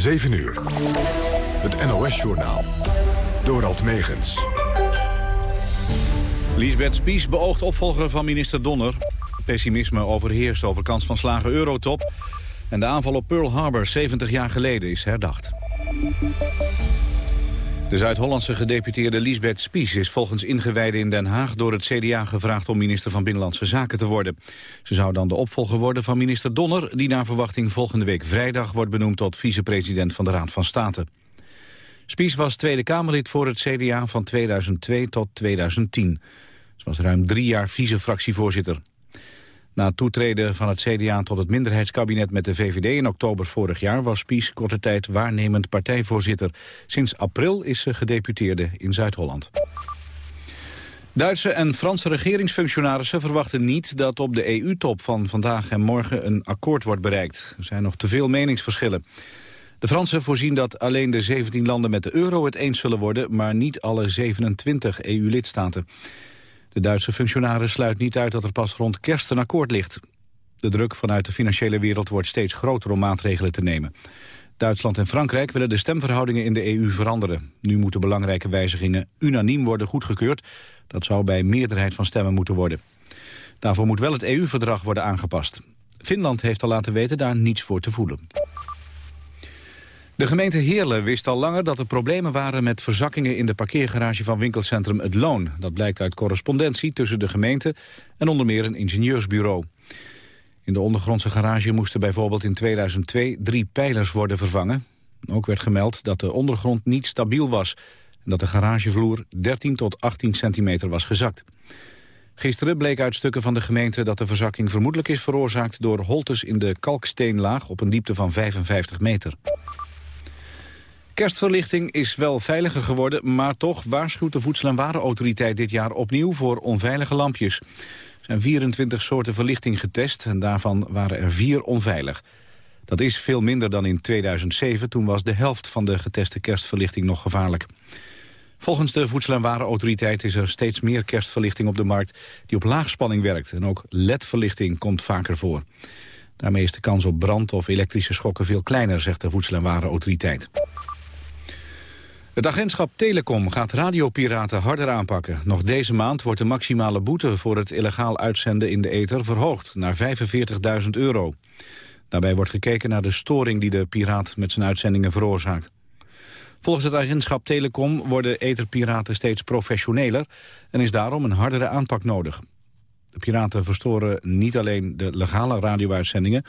7 uur. Het NOS-journaal. Dorald Megens. Lisbeth Spies beoogt opvolger van minister Donner. Pessimisme overheerst over kans van slagen eurotop. En de aanval op Pearl Harbor 70 jaar geleden is herdacht. De Zuid-Hollandse gedeputeerde Lisbeth Spies is volgens ingewijden in Den Haag door het CDA gevraagd om minister van Binnenlandse Zaken te worden. Ze zou dan de opvolger worden van minister Donner, die naar verwachting volgende week vrijdag wordt benoemd tot vicepresident van de Raad van State. Spies was Tweede Kamerlid voor het CDA van 2002 tot 2010. Ze was ruim drie jaar vice-fractievoorzitter. Na toetreden van het CDA tot het minderheidskabinet met de VVD in oktober vorig jaar was Spies korte tijd waarnemend partijvoorzitter. Sinds april is ze gedeputeerde in Zuid-Holland. Duitse en Franse regeringsfunctionarissen verwachten niet dat op de EU-top van vandaag en morgen een akkoord wordt bereikt. Er zijn nog te veel meningsverschillen. De Fransen voorzien dat alleen de 17 landen met de euro het eens zullen worden, maar niet alle 27 EU-lidstaten. De Duitse functionaris sluit niet uit dat er pas rond kerst een akkoord ligt. De druk vanuit de financiële wereld wordt steeds groter om maatregelen te nemen. Duitsland en Frankrijk willen de stemverhoudingen in de EU veranderen. Nu moeten belangrijke wijzigingen unaniem worden goedgekeurd. Dat zou bij meerderheid van stemmen moeten worden. Daarvoor moet wel het EU-verdrag worden aangepast. Finland heeft al laten weten daar niets voor te voelen. De gemeente Heerlen wist al langer dat er problemen waren met verzakkingen in de parkeergarage van winkelcentrum Het Loon. Dat blijkt uit correspondentie tussen de gemeente en onder meer een ingenieursbureau. In de ondergrondse garage moesten bijvoorbeeld in 2002 drie pijlers worden vervangen. Ook werd gemeld dat de ondergrond niet stabiel was en dat de garagevloer 13 tot 18 centimeter was gezakt. Gisteren bleek uit stukken van de gemeente dat de verzakking vermoedelijk is veroorzaakt door holtes in de kalksteenlaag op een diepte van 55 meter. Kerstverlichting is wel veiliger geworden, maar toch waarschuwt de Voedsel- en Warenautoriteit dit jaar opnieuw voor onveilige lampjes. Er zijn 24 soorten verlichting getest en daarvan waren er vier onveilig. Dat is veel minder dan in 2007, toen was de helft van de geteste kerstverlichting nog gevaarlijk. Volgens de Voedsel- en Warenautoriteit is er steeds meer kerstverlichting op de markt die op laagspanning werkt. En ook LED-verlichting komt vaker voor. Daarmee is de kans op brand of elektrische schokken veel kleiner, zegt de Voedsel- en Warenautoriteit. Het agentschap Telecom gaat radiopiraten harder aanpakken. Nog deze maand wordt de maximale boete voor het illegaal uitzenden in de ether verhoogd naar 45.000 euro. Daarbij wordt gekeken naar de storing die de piraat met zijn uitzendingen veroorzaakt. Volgens het agentschap Telecom worden etherpiraten steeds professioneler en is daarom een hardere aanpak nodig. De piraten verstoren niet alleen de legale radio-uitzendingen,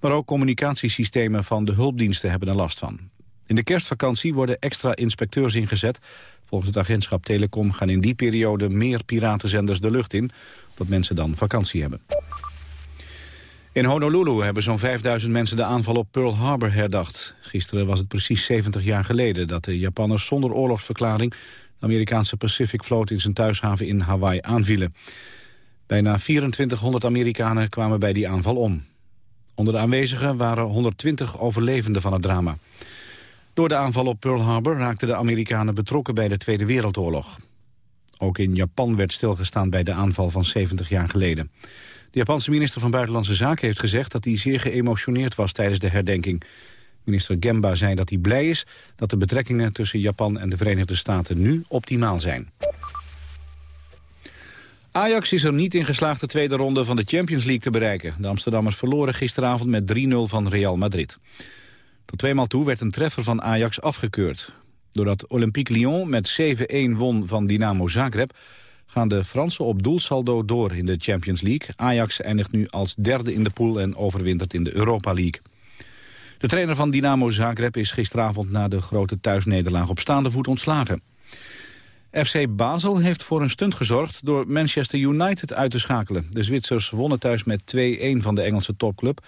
maar ook communicatiesystemen van de hulpdiensten hebben er last van. In de kerstvakantie worden extra inspecteurs ingezet. Volgens het agentschap Telecom gaan in die periode meer piratenzenders de lucht in, omdat mensen dan vakantie hebben. In Honolulu hebben zo'n 5000 mensen de aanval op Pearl Harbor herdacht. Gisteren was het precies 70 jaar geleden dat de Japanners zonder oorlogsverklaring... de Amerikaanse Pacific Vloot in zijn thuishaven in Hawaii aanvielen. Bijna 2400 Amerikanen kwamen bij die aanval om. Onder de aanwezigen waren 120 overlevenden van het drama. Door de aanval op Pearl Harbor raakten de Amerikanen betrokken bij de Tweede Wereldoorlog. Ook in Japan werd stilgestaan bij de aanval van 70 jaar geleden. De Japanse minister van Buitenlandse Zaken heeft gezegd dat hij zeer geëmotioneerd was tijdens de herdenking. Minister Gemba zei dat hij blij is dat de betrekkingen tussen Japan en de Verenigde Staten nu optimaal zijn. Ajax is er niet in geslaagd de tweede ronde van de Champions League te bereiken. De Amsterdammers verloren gisteravond met 3-0 van Real Madrid. Tot tweemaal toe werd een treffer van Ajax afgekeurd. Doordat Olympique Lyon met 7-1 won van Dynamo Zagreb... gaan de Fransen op doelsaldo door in de Champions League. Ajax eindigt nu als derde in de pool en overwintert in de Europa League. De trainer van Dynamo Zagreb is gisteravond na de grote thuisnederlaag op staande voet ontslagen. FC Basel heeft voor een stunt gezorgd door Manchester United uit te schakelen. De Zwitsers wonnen thuis met 2-1 van de Engelse topclub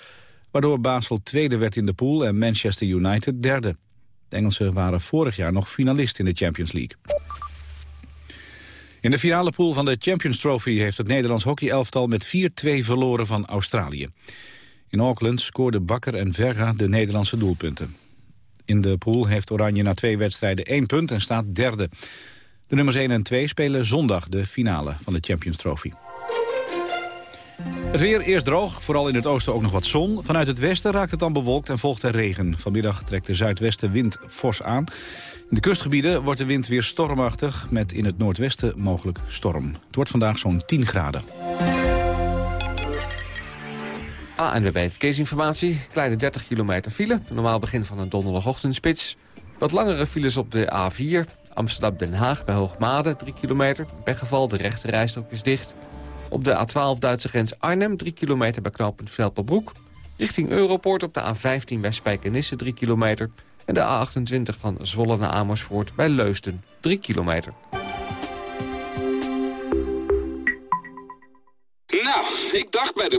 waardoor Basel tweede werd in de pool en Manchester United derde. De Engelsen waren vorig jaar nog finalist in de Champions League. In de finale pool van de Champions Trophy heeft het Nederlands hockeyelftal met 4-2 verloren van Australië. In Auckland scoorden Bakker en Verga de Nederlandse doelpunten. In de pool heeft Oranje na twee wedstrijden één punt en staat derde. De nummers 1 en 2 spelen zondag de finale van de Champions Trophy. Het weer eerst droog, vooral in het oosten ook nog wat zon. Vanuit het westen raakt het dan bewolkt en volgt er regen. Vanmiddag trekt de zuidwestenwind fors aan. In de kustgebieden wordt de wind weer stormachtig... met in het noordwesten mogelijk storm. Het wordt vandaag zo'n 10 graden. ANWB Verkeersinformatie. Kleine 30 kilometer file. Normaal begin van een donderdagochtendspits. Wat langere files op de A4. Amsterdam-Den Haag bij Hoogmade, 3 kilometer. Weggeval, de rechte rijstrook is dicht. Op de A12 Duitse grens Arnhem, 3 kilometer bij knooppunt Velperbroek. Richting Europoort op de A15 bij Spijkenisse, 3 kilometer. En de A28 van Zwolle naar Amersfoort bij Leusden, 3 kilometer. Nou, ik dacht bij de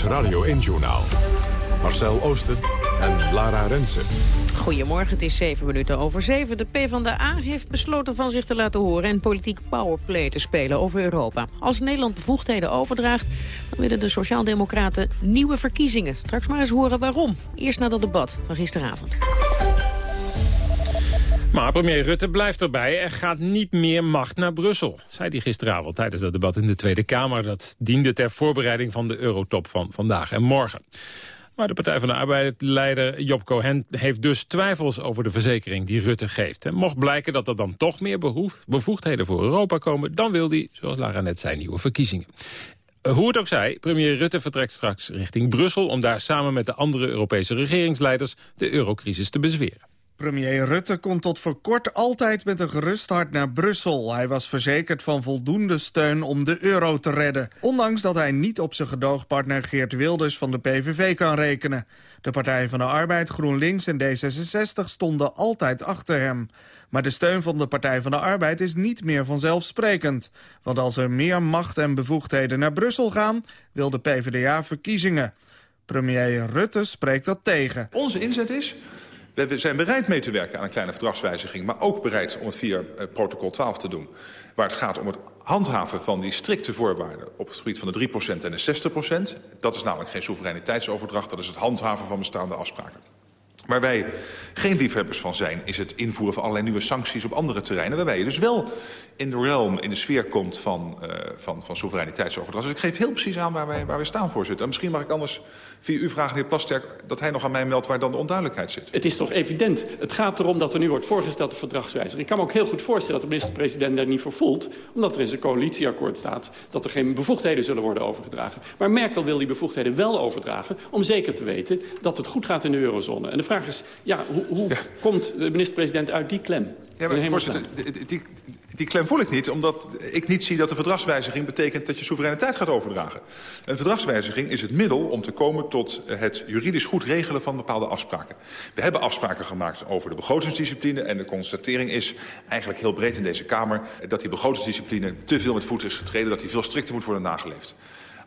Radio 1-journaal. Marcel Oosten en Lara Rensen. Goedemorgen, het is zeven minuten over zeven. De PvdA heeft besloten van zich te laten horen... en politiek powerplay te spelen over Europa. Als Nederland bevoegdheden overdraagt... dan willen de Sociaaldemocraten nieuwe verkiezingen. Straks maar eens horen waarom. Eerst naar dat debat van gisteravond. Maar premier Rutte blijft erbij. Er gaat niet meer macht naar Brussel, zei hij gisteravond tijdens dat debat in de Tweede Kamer. Dat diende ter voorbereiding van de eurotop van vandaag en morgen. Maar de Partij van de Arbeid-leider Job Cohen heeft dus twijfels over de verzekering die Rutte geeft. Mocht blijken dat er dan toch meer bevoegdheden voor Europa komen, dan wil hij, zoals Lara net zei, nieuwe verkiezingen. Eh, hoe het ook zij, premier Rutte vertrekt straks richting Brussel... om daar samen met de andere Europese regeringsleiders de eurocrisis te bezweren. Premier Rutte komt tot voor kort altijd met een gerust hart naar Brussel. Hij was verzekerd van voldoende steun om de euro te redden. Ondanks dat hij niet op zijn gedoogpartner Geert Wilders van de PVV kan rekenen. De Partij van de Arbeid, GroenLinks en D66 stonden altijd achter hem. Maar de steun van de Partij van de Arbeid is niet meer vanzelfsprekend. Want als er meer macht en bevoegdheden naar Brussel gaan... wil de PvdA verkiezingen. Premier Rutte spreekt dat tegen. Onze inzet is we zijn bereid mee te werken aan een kleine verdragswijziging... maar ook bereid om het via uh, protocol 12 te doen. Waar het gaat om het handhaven van die strikte voorwaarden... op het gebied van de 3% en de 60%. Dat is namelijk geen soevereiniteitsoverdracht. Dat is het handhaven van bestaande afspraken. Waar wij geen liefhebbers van zijn... is het invoeren van allerlei nieuwe sancties op andere terreinen... waarbij je dus wel in de realm, in de sfeer komt van, uh, van, van soevereiniteitsoverdracht. Dus ik geef heel precies aan waar wij, waar wij staan, voorzitter. En misschien mag ik anders via u vragen, heer Plasterk... dat hij nog aan mij meldt waar dan de onduidelijkheid zit. Het is toch evident. Het gaat erom dat er nu wordt voorgesteld de verdragswijziging. Ik kan me ook heel goed voorstellen dat de minister-president daar niet voor voelt... omdat er in zijn coalitieakkoord staat dat er geen bevoegdheden zullen worden overgedragen. Maar Merkel wil die bevoegdheden wel overdragen... om zeker te weten dat het goed gaat in de eurozone. En de vraag is, ja, hoe, hoe ja. komt de minister-president uit die klem? Ja, maar voorzitter, die, die, die klem voel ik niet, omdat ik niet zie dat de verdragswijziging betekent dat je soevereiniteit gaat overdragen. Een verdragswijziging is het middel om te komen tot het juridisch goed regelen van bepaalde afspraken. We hebben afspraken gemaakt over de begrotingsdiscipline en de constatering is eigenlijk heel breed in deze Kamer dat die begrotingsdiscipline te veel met voet is getreden, dat die veel strikter moet worden nageleefd.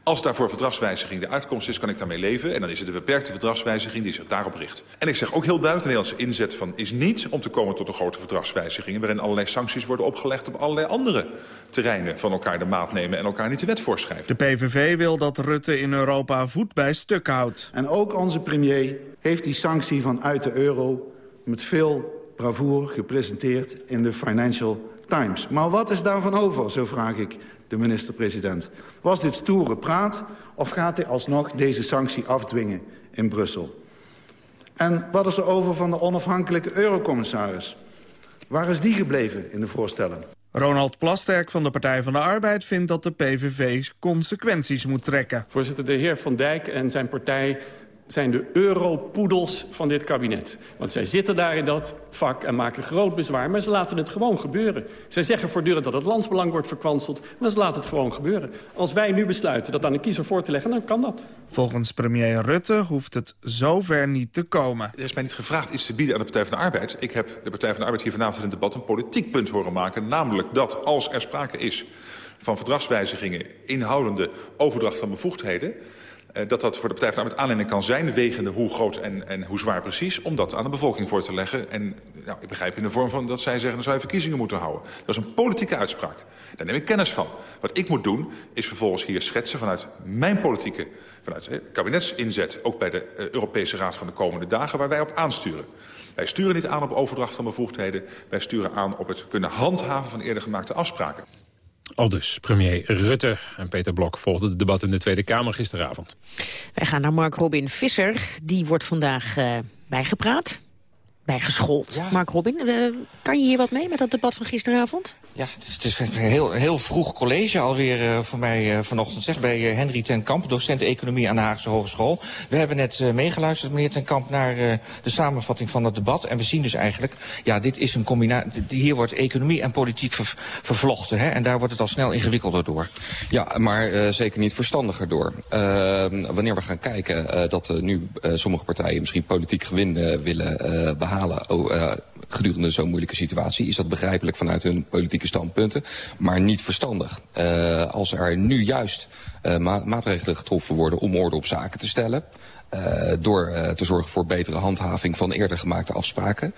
Als daarvoor verdragswijziging de uitkomst is, kan ik daarmee leven. En dan is het een beperkte verdragswijziging die zich daarop richt. En ik zeg ook heel duidelijk, de Nederlandse inzet van is niet om te komen tot een grote verdragswijziging... waarin allerlei sancties worden opgelegd op allerlei andere terreinen... van elkaar de maat nemen en elkaar niet de wet voorschrijven. De PVV wil dat Rutte in Europa voet bij stuk houdt. En ook onze premier heeft die sanctie van uit de euro... met veel bravoure gepresenteerd in de Financial Times. Maar wat is daarvan over, zo vraag ik de minister-president. Was dit stoere praat of gaat hij alsnog deze sanctie afdwingen in Brussel? En wat is er over van de onafhankelijke eurocommissaris? Waar is die gebleven in de voorstellen? Ronald Plasterk van de Partij van de Arbeid vindt dat de PVV consequenties moet trekken. Voorzitter, de heer Van Dijk en zijn partij zijn de europoedels van dit kabinet. Want zij zitten daar in dat vak en maken groot bezwaar... maar ze laten het gewoon gebeuren. Zij zeggen voortdurend dat het landsbelang wordt verkwanseld... maar ze laten het gewoon gebeuren. Als wij nu besluiten dat aan de kiezer voor te leggen, dan kan dat. Volgens premier Rutte hoeft het zover niet te komen. Er is mij niet gevraagd iets te bieden aan de Partij van de Arbeid. Ik heb de Partij van de Arbeid hier vanavond in het debat een politiek punt horen maken. Namelijk dat als er sprake is van verdragswijzigingen... inhoudende overdracht van bevoegdheden dat dat voor de Partij van de Arbeid kan zijn... wegende hoe groot en, en hoe zwaar precies, om dat aan de bevolking voor te leggen. En nou, ik begrijp in de vorm van dat zij zeggen... dan zou verkiezingen moeten houden. Dat is een politieke uitspraak. Daar neem ik kennis van. Wat ik moet doen, is vervolgens hier schetsen vanuit mijn politieke... vanuit eh, kabinetsinzet, ook bij de eh, Europese Raad van de komende dagen... waar wij op aansturen. Wij sturen niet aan op overdracht van bevoegdheden. Wij sturen aan op het kunnen handhaven van eerder gemaakte afspraken. Al dus premier Rutte en Peter Blok volgden het debat in de Tweede Kamer gisteravond. Wij gaan naar Mark Robin Visser. Die wordt vandaag uh, bijgepraat, bijgeschoold. Mark Robin, uh, kan je hier wat mee met dat debat van gisteravond? Ja, het is, een heel, heel vroeg college alweer uh, voor mij uh, vanochtend. Zeg, bij uh, Henry ten Kamp, docent economie aan de Haagse Hogeschool. We hebben net meegeluisterd, meneer ten Kamp, naar de samenvatting van het debat. En we zien dus eigenlijk, ja, dit is een combinatie. Hier wordt economie en politiek ver, vervlochten. Hè, en daar wordt het al snel ingewikkelder door. Ja, maar zeker niet verstandiger door. wanneer we gaan kijken dat nu sommige partijen misschien politiek gewin willen behalen... Oh, gedurende zo'n moeilijke situatie... is dat begrijpelijk vanuit hun politieke standpunten, maar niet verstandig. Uh, als er nu juist ma maatregelen getroffen worden om orde op zaken te stellen... Uh, door te zorgen voor betere handhaving van eerder gemaakte afspraken.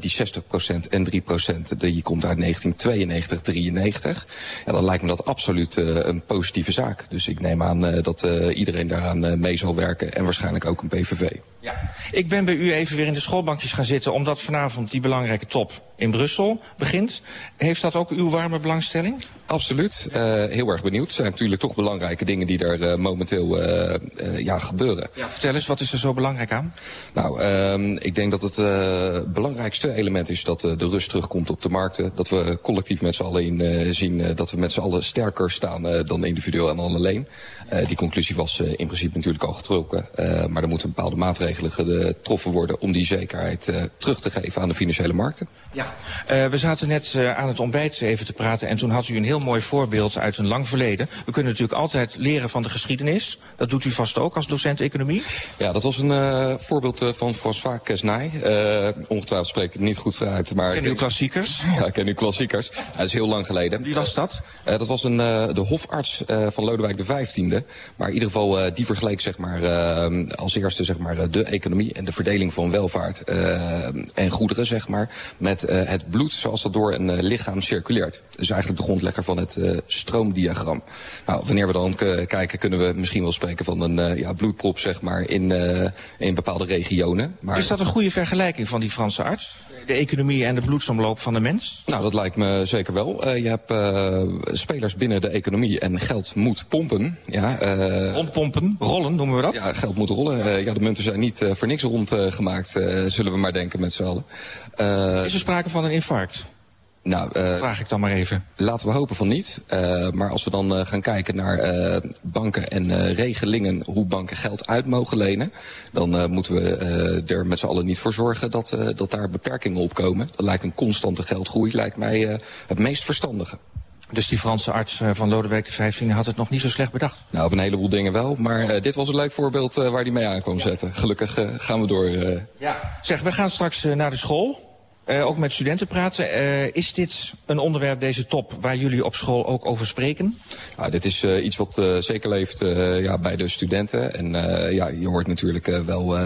Die 60% en 3% die komt uit 1992, 93. Ja, dan lijkt me dat absoluut een positieve zaak. Dus ik neem aan dat iedereen daaraan mee zal werken en waarschijnlijk ook een PVV. Ja. Ik ben bij u even weer in de schoolbankjes gaan zitten... omdat vanavond die belangrijke top in Brussel begint. Heeft dat ook uw warme belangstelling? Absoluut. Uh, heel erg benieuwd. Het zijn natuurlijk toch belangrijke dingen die er uh, momenteel uh, ja, gebeuren. Ja, vertel eens, wat is er zo belangrijk aan? Nou, ehm, ik denk dat het belangrijkste element is dat de rust terugkomt op de markten. Dat we collectief met z'n allen in, zien dat we met z'n allen sterker staan dan individueel en dan alleen. Die conclusie was in principe natuurlijk al getrokken. maar er moeten bepaalde maatregelen getroffen worden om die zekerheid terug te geven aan de financiële markten. Ja, we zaten net aan het ontbijt even te praten en toen had u een heel mooi voorbeeld uit een lang verleden. We kunnen natuurlijk altijd leren van de geschiedenis. Dat doet u vast ook als docent economie? Ja, dat was een voorbeeld van François Quesnay. ongetwijfeld spreek ik niet goed uit. Maar ken u klassiekers? Ja, ik ken u klassiekers. dat is heel lang geleden. Wie was dat? dat was een, de hofarts van Lodewijk Maar in ieder geval, die vergeleek zeg maar, als eerste zeg maar, de economie en de verdeling van welvaart en goederen zeg maar, met het bloed zoals dat door een lichaam circuleert. Dus eigenlijk de grondlegger van het stroomdiagram. Nou, wanneer we dan kijken kunnen we misschien wel spreken van een ja, bloedprop zeg maar, in, in bepaalde regionen. Maar... Is dat een goede vergelijking van die Franse arts? de economie en de bloedsomloop van de mens? Nou, dat lijkt me zeker wel. Uh, je hebt uh, spelers binnen de economie en geld moet pompen. Ja, uh, Rondpompen, rollen noemen we dat? Ja, geld moet rollen. ja, de munten zijn niet voor niks rondgemaakt, zullen we maar denken met z'n allen. Is er sprake van een infarct? Nou, uh, Vraag ik dan maar even. Laten we hopen van niet. Uh, maar als we dan uh, gaan kijken naar banken en regelingen hoe banken geld uit mogen lenen, dan moeten we er met z'n allen niet voor zorgen dat, dat daar beperkingen op komen. Dat lijkt een constante geldgroei, lijkt mij het meest verstandige. Dus die Franse arts van Lodewijk XV had het nog niet zo slecht bedacht? Nou, op een heleboel dingen wel. Maar dit was een leuk voorbeeld waar hij mee aan kon zetten. Gelukkig gaan we door. Ja, zeg, we gaan straks naar de school. Ook met studenten praten. Is dit een onderwerp, deze top, waar jullie op school ook over spreken? Ja, dit is iets wat zeker leeft ja, bij de studenten. En ja, je hoort natuurlijk wel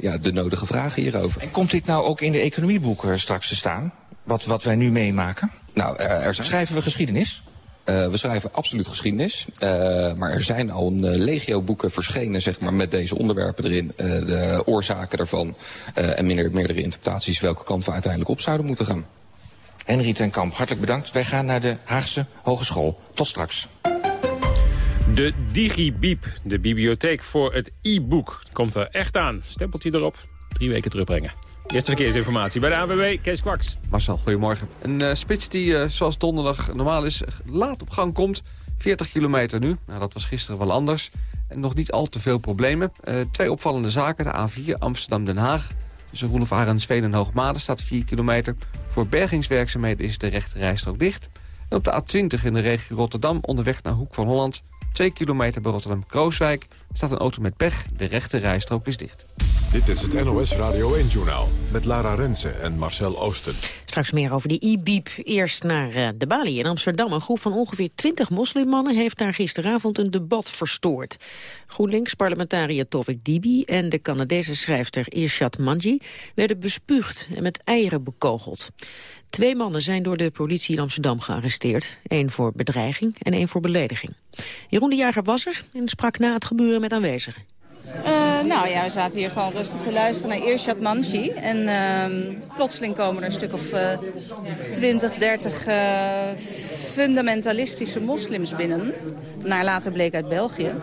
ja, de nodige vragen hierover. En komt dit nou ook in de economieboeken straks te staan? Wat, wat wij nu meemaken? Nou, er zijn... Schrijven we geschiedenis? Uh, we schrijven absoluut geschiedenis. Uh, maar er zijn al een uh, legio boeken verschenen zeg maar, met deze onderwerpen erin. de oorzaken daarvan. en minder, meerdere interpretaties welke kant we uiteindelijk op zouden moeten gaan. Henry ten Kamp, hartelijk bedankt. Wij gaan naar de Haagse Hogeschool. Tot straks. De DigiBiep, de bibliotheek voor het e-book, komt er echt aan. Stempeltje erop drie weken terugbrengen. Eerste verkeersinformatie bij de ANWB, Kees Kwaks. Marcel, goedemorgen. Een uh, spits die, uh, zoals donderdag normaal is, laat op gang komt. 40 kilometer nu. Nou, dat was gisteren wel anders. En nog niet al te veel problemen. Uh, twee opvallende zaken. De A4 Amsterdam-Den Haag. Tussen Roelof Arendsveen en Hoogmade staat 4 kilometer. Voor bergingswerkzaamheden is de rechte rijstrook dicht. En op de A20 in de regio Rotterdam onderweg naar Hoek van Holland... 2 kilometer bij Rotterdam-Krooswijk staat een auto met pech. De rechte rijstrook is dicht. Dit is het NOS Radio 1-journaal met Lara Rensen en Marcel Oosten. Straks meer over die e-biep. Eerst naar uh, de Bali in Amsterdam. Een groep van ongeveer 20 moslimmannen heeft daar gisteravond een debat verstoord. GroenLinks-parlementariër Tovik Dibi en de Canadese schrijfster Irshad Manji werden bespuugd en met eieren bekogeld. Twee mannen zijn door de politie in Amsterdam gearresteerd. Eén voor bedreiging en één voor belediging. Jeroen de Jager was er en sprak na het gebeuren met aanwezigen. Uh, nou ja, we zaten hier gewoon rustig te luisteren naar Irshad Manji. En uh, plotseling komen er een stuk of uh, 20, 30 fundamentalistische moslims binnen. Naar later bleek uit België.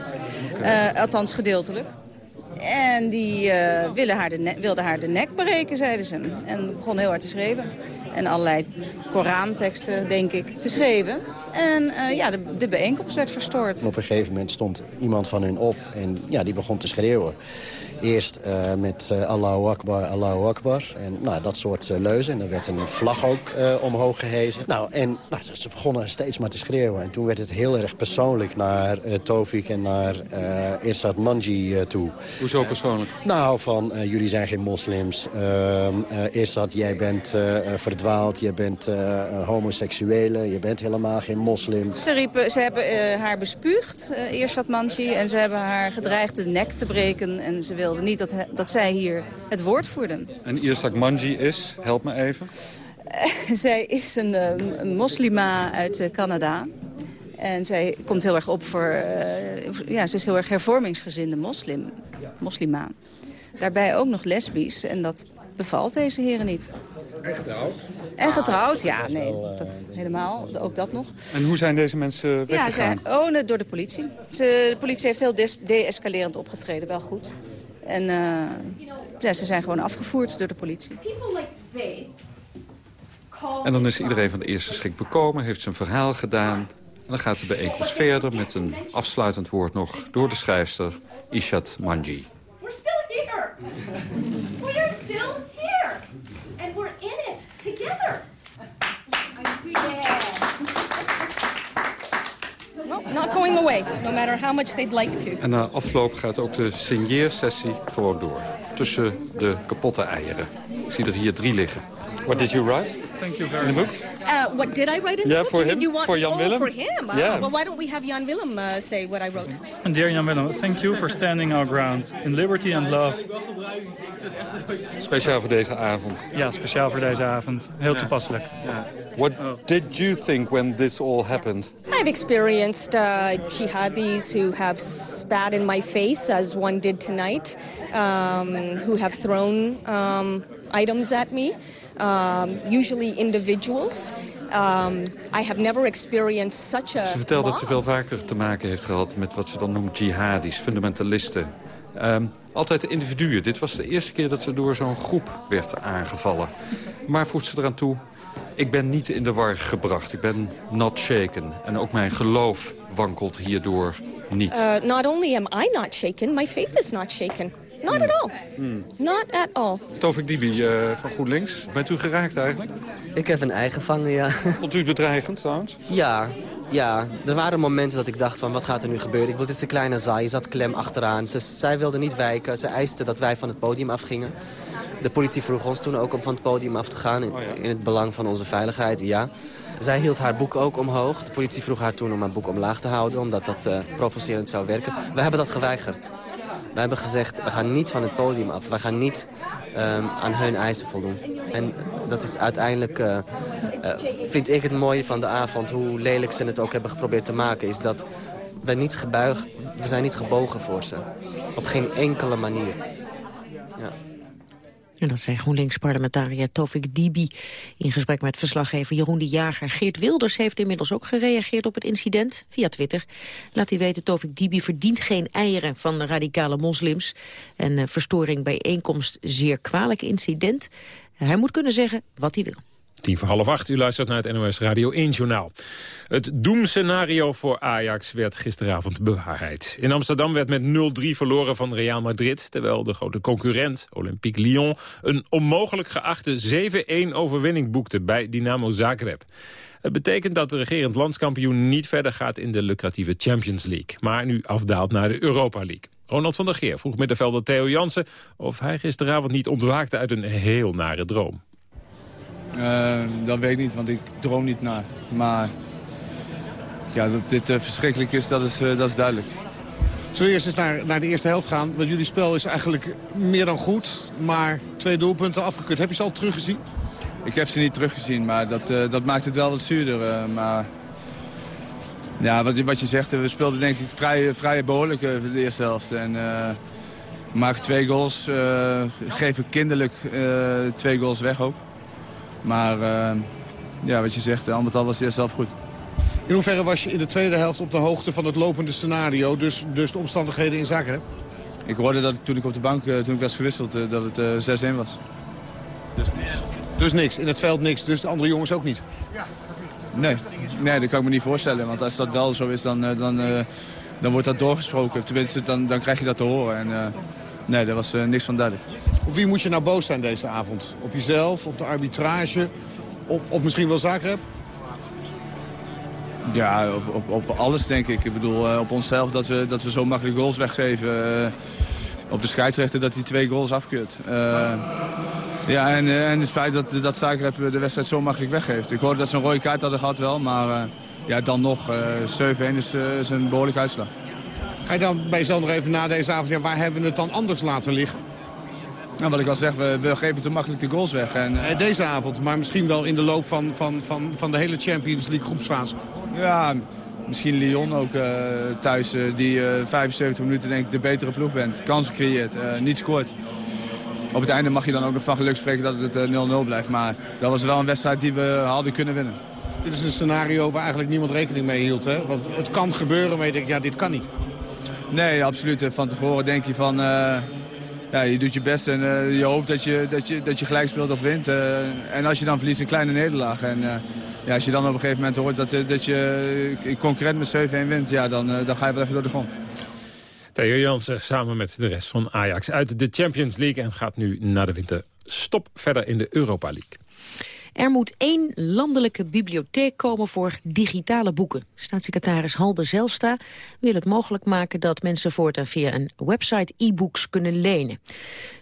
Uh, althans gedeeltelijk. En die uh, wilden haar de wilden haar de nek breken, zeiden ze. En begon heel hard te schreeuwen. En allerlei Koranteksten, denk ik, te schreeuwen. En uh, ja, de, de bijeenkomst werd verstoord. Op een gegeven moment stond iemand van hun op en ja, die begon te schreeuwen. Eerst uh, met uh, Allahu Akbar, Allahu Akbar. En nou, dat soort uh, leuzen. En er werd een vlag ook omhoog gehezen. Nou, en nou, ze begonnen steeds maar te schreeuwen. En toen werd het heel erg persoonlijk naar Tovik en naar uh, Irsad Manji toe. Hoezo persoonlijk? Nou, van jullie zijn geen moslims. Irsad, jij bent verdwaald. Je bent homoseksuele. Je bent helemaal geen moslim. Ze, riepen, ze hebben haar bespuugd, uh, Irsad Manji. En ze hebben haar gedreigd de nek te breken. En ze wilden niet dat, dat zij hier het woord voerden. En Irsak Manji is, help me even. zij is een, een moslima uit Canada. En zij komt heel erg op voor... Uh, ja, ze is heel erg hervormingsgezinde moslim, moslima. Daarbij ook nog lesbisch. En dat bevalt deze heren niet. En getrouwd? En getrouwd, ja, nee, dat, helemaal, ook dat nog. En hoe zijn deze mensen weggegaan? Ja, zij, oh, door de politie. Ze, de politie heeft heel de-escalerend opgetreden, wel goed. En uh, ja, ze zijn gewoon afgevoerd door de politie. En dan is iedereen van de eerste schrik bekomen, heeft zijn verhaal gedaan. En dan gaat de bijeenkomst verder met een afsluitend woord nog door de schrijfster Ishat Manji. We're still here. We're still here. And we're in it together. Well, not going away, no matter how much they'd like to. En na afloop gaat ook de signeersessie gewoon door. Tussen de kapotte eieren. Ik zie er hier drie liggen. What did you write? Thank you very in the book? Uh, what did I write in yeah, the book? for him. You want, for Jan oh, Willem. for him. Uh, yeah. Well, why don't we have Jan Willem uh, say what I wrote? And dear Jan Willem, thank you for standing our ground in liberty and love. Speciaal voor deze avond. Ja, speciaal voor deze avond. Heel toepasselijk. Yeah. What did you think when this all happened? I've experienced uh, jihadis who have spat in my face, as one did tonight, um, who have thrown um, items at me, um, usually individuals. Um, I have never experienced such a Ze vertelt dat ze veel vaker te maken heeft gehad met wat ze dan noemt jihadis, fundamentalisten. Um, altijd de individuen. Dit was de eerste keer dat ze door zo'n groep werd aangevallen. Maar voegt ze eraan toe, ik ben niet in de war gebracht. Ik ben not shaken. En ook mijn geloof wankelt hierdoor niet. Uh, not only am I not shaken, my faith is not shaken. Not at all. Hmm. Not at all. Tovik Dibi uh, van GroenLinks. Bent u geraakt eigenlijk? Ik heb een eigen vangen, ja. Vond u het bedreigend trouwens? Ja, ja. Er waren momenten dat ik dacht van wat gaat er nu gebeuren. Ik wilde, dit is een kleine zaai, je zat klem achteraan. Ze, zij wilde niet wijken. Ze eiste dat wij van het podium afgingen. De politie vroeg ons toen ook om van het podium af te gaan. In, in het belang van onze veiligheid, ja. Zij hield haar boek ook omhoog. De politie vroeg haar toen om haar boek omlaag te houden... omdat dat uh, provocerend zou werken. We hebben dat geweigerd. We hebben gezegd, we gaan niet van het podium af. We gaan niet um, aan hun eisen voldoen. En dat is uiteindelijk, uh, uh, vind ik het mooie van de avond... hoe lelijk ze het ook hebben geprobeerd te maken... is dat we niet gebuigd, we zijn niet gebogen voor ze. Op geen enkele manier. En dat zei GroenLinks-parlementariër Tovik Dibi in gesprek met verslaggever Jeroen de Jager. Geert Wilders heeft inmiddels ook gereageerd op het incident via Twitter. Laat hij weten, Tovik Dibi verdient geen eieren van radicale moslims. En uh, verstoring bijeenkomst zeer kwalijk incident. Hij moet kunnen zeggen wat hij wil. Tien voor half acht, u luistert naar het NOS Radio 1-journaal. Het doemscenario voor Ajax werd gisteravond bewaarheid. In Amsterdam werd met 0-3 verloren van Real Madrid... terwijl de grote concurrent, Olympique Lyon... een onmogelijk geachte 7-1 overwinning boekte bij Dynamo Zagreb. Het betekent dat de regerend landskampioen niet verder gaat... in de lucratieve Champions League, maar nu afdaalt naar de Europa League. Ronald van der Geer vroeg middenvelder Theo Jansen... of hij gisteravond niet ontwaakte uit een heel nare droom. Uh, dat weet ik niet, want ik droom niet naar. Maar ja, dat dit uh, verschrikkelijk is, dat is, uh, dat is duidelijk. Zullen we eerst eens naar, naar de eerste helft gaan? Want jullie spel is eigenlijk meer dan goed, maar twee doelpunten afgekeurd. Heb je ze al teruggezien? Ik heb ze niet teruggezien, maar dat, dat maakt het wel wat zuurder. maar ja, wat, wat je zegt, we speelden denk ik vrij, vrij behoorlijk de eerste helft. En maken twee goals, geven kinderlijk twee goals weg ook. Maar uh, ja, wat je zegt, al met al was het zelf goed. In hoeverre was je in de tweede helft op de hoogte van het lopende scenario, dus, dus de omstandigheden in zaken? Ik hoorde dat toen ik op de bank, uh, toen ik was gewisseld, uh, dat het 6-1 was. Dus niks. Dus niks, in het veld niks, dus de andere jongens ook niet? Nee, nee dat kan ik me niet voorstellen. Want als dat wel zo is, dan, dan, dan wordt dat doorgesproken. Tenminste, dan, dan krijg je dat te horen. En, Nee, daar was uh, niks van duidelijk. Op wie moet je nou boos zijn deze avond? Op jezelf, op de arbitrage, op, op misschien wel Zagreb? Ja, op, op, op, alles denk ik. Ik bedoel, uh, op onszelf dat we, dat we zo makkelijk goals weggeven. Uh, op de scheidsrechter dat hij twee goals afkeurt. ja, en, en het feit dat, dat Zagreb de wedstrijd zo makkelijk weggeeft. Ik hoorde dat ze een rode kaart hadden gehad wel, maar ja, dan nog. 7-1 is, is een behoorlijke uitslag. Ga je dan bij jezelf nog even na deze avond, ja, waar hebben we het dan anders laten liggen? Nou, wat ik al zeg, we, we geven te makkelijk de goals weg. En, uh... Deze avond, maar misschien wel in de loop van, van, van, van de hele Champions League groepsfase. Ja, misschien Lyon ook uh, thuis, uh, die 75 minuten denk ik de betere ploeg bent. Kansen creëert, niet scoort. Op het einde mag je dan ook nog van geluk spreken dat het 0-0 blijft. Maar dat was wel een wedstrijd die we hadden kunnen winnen. Dit is een scenario waar eigenlijk niemand rekening mee hield. Hè? Want het kan gebeuren, maar je denkt, ja, dit kan niet. Nee, absoluut. Van tevoren denk je van... Uh, ja, je doet je best en uh, je hoopt dat je, dat, je, dat je gelijk speelt of wint. En als je dan verliest, een kleine nederlaag. En ja, als je dan op een gegeven moment hoort dat, dat je concurrent met 7-1 wint... Ja, dan, dan ga je wel even door de grond. Theo Jansen samen met de rest van Ajax uit de Champions League... en gaat nu na de winter stop verder in de Europa League. Er moet één landelijke bibliotheek komen voor digitale boeken. Staatssecretaris Halbe Zelstra wil het mogelijk maken dat mensen voortaan via een website e-books kunnen lenen.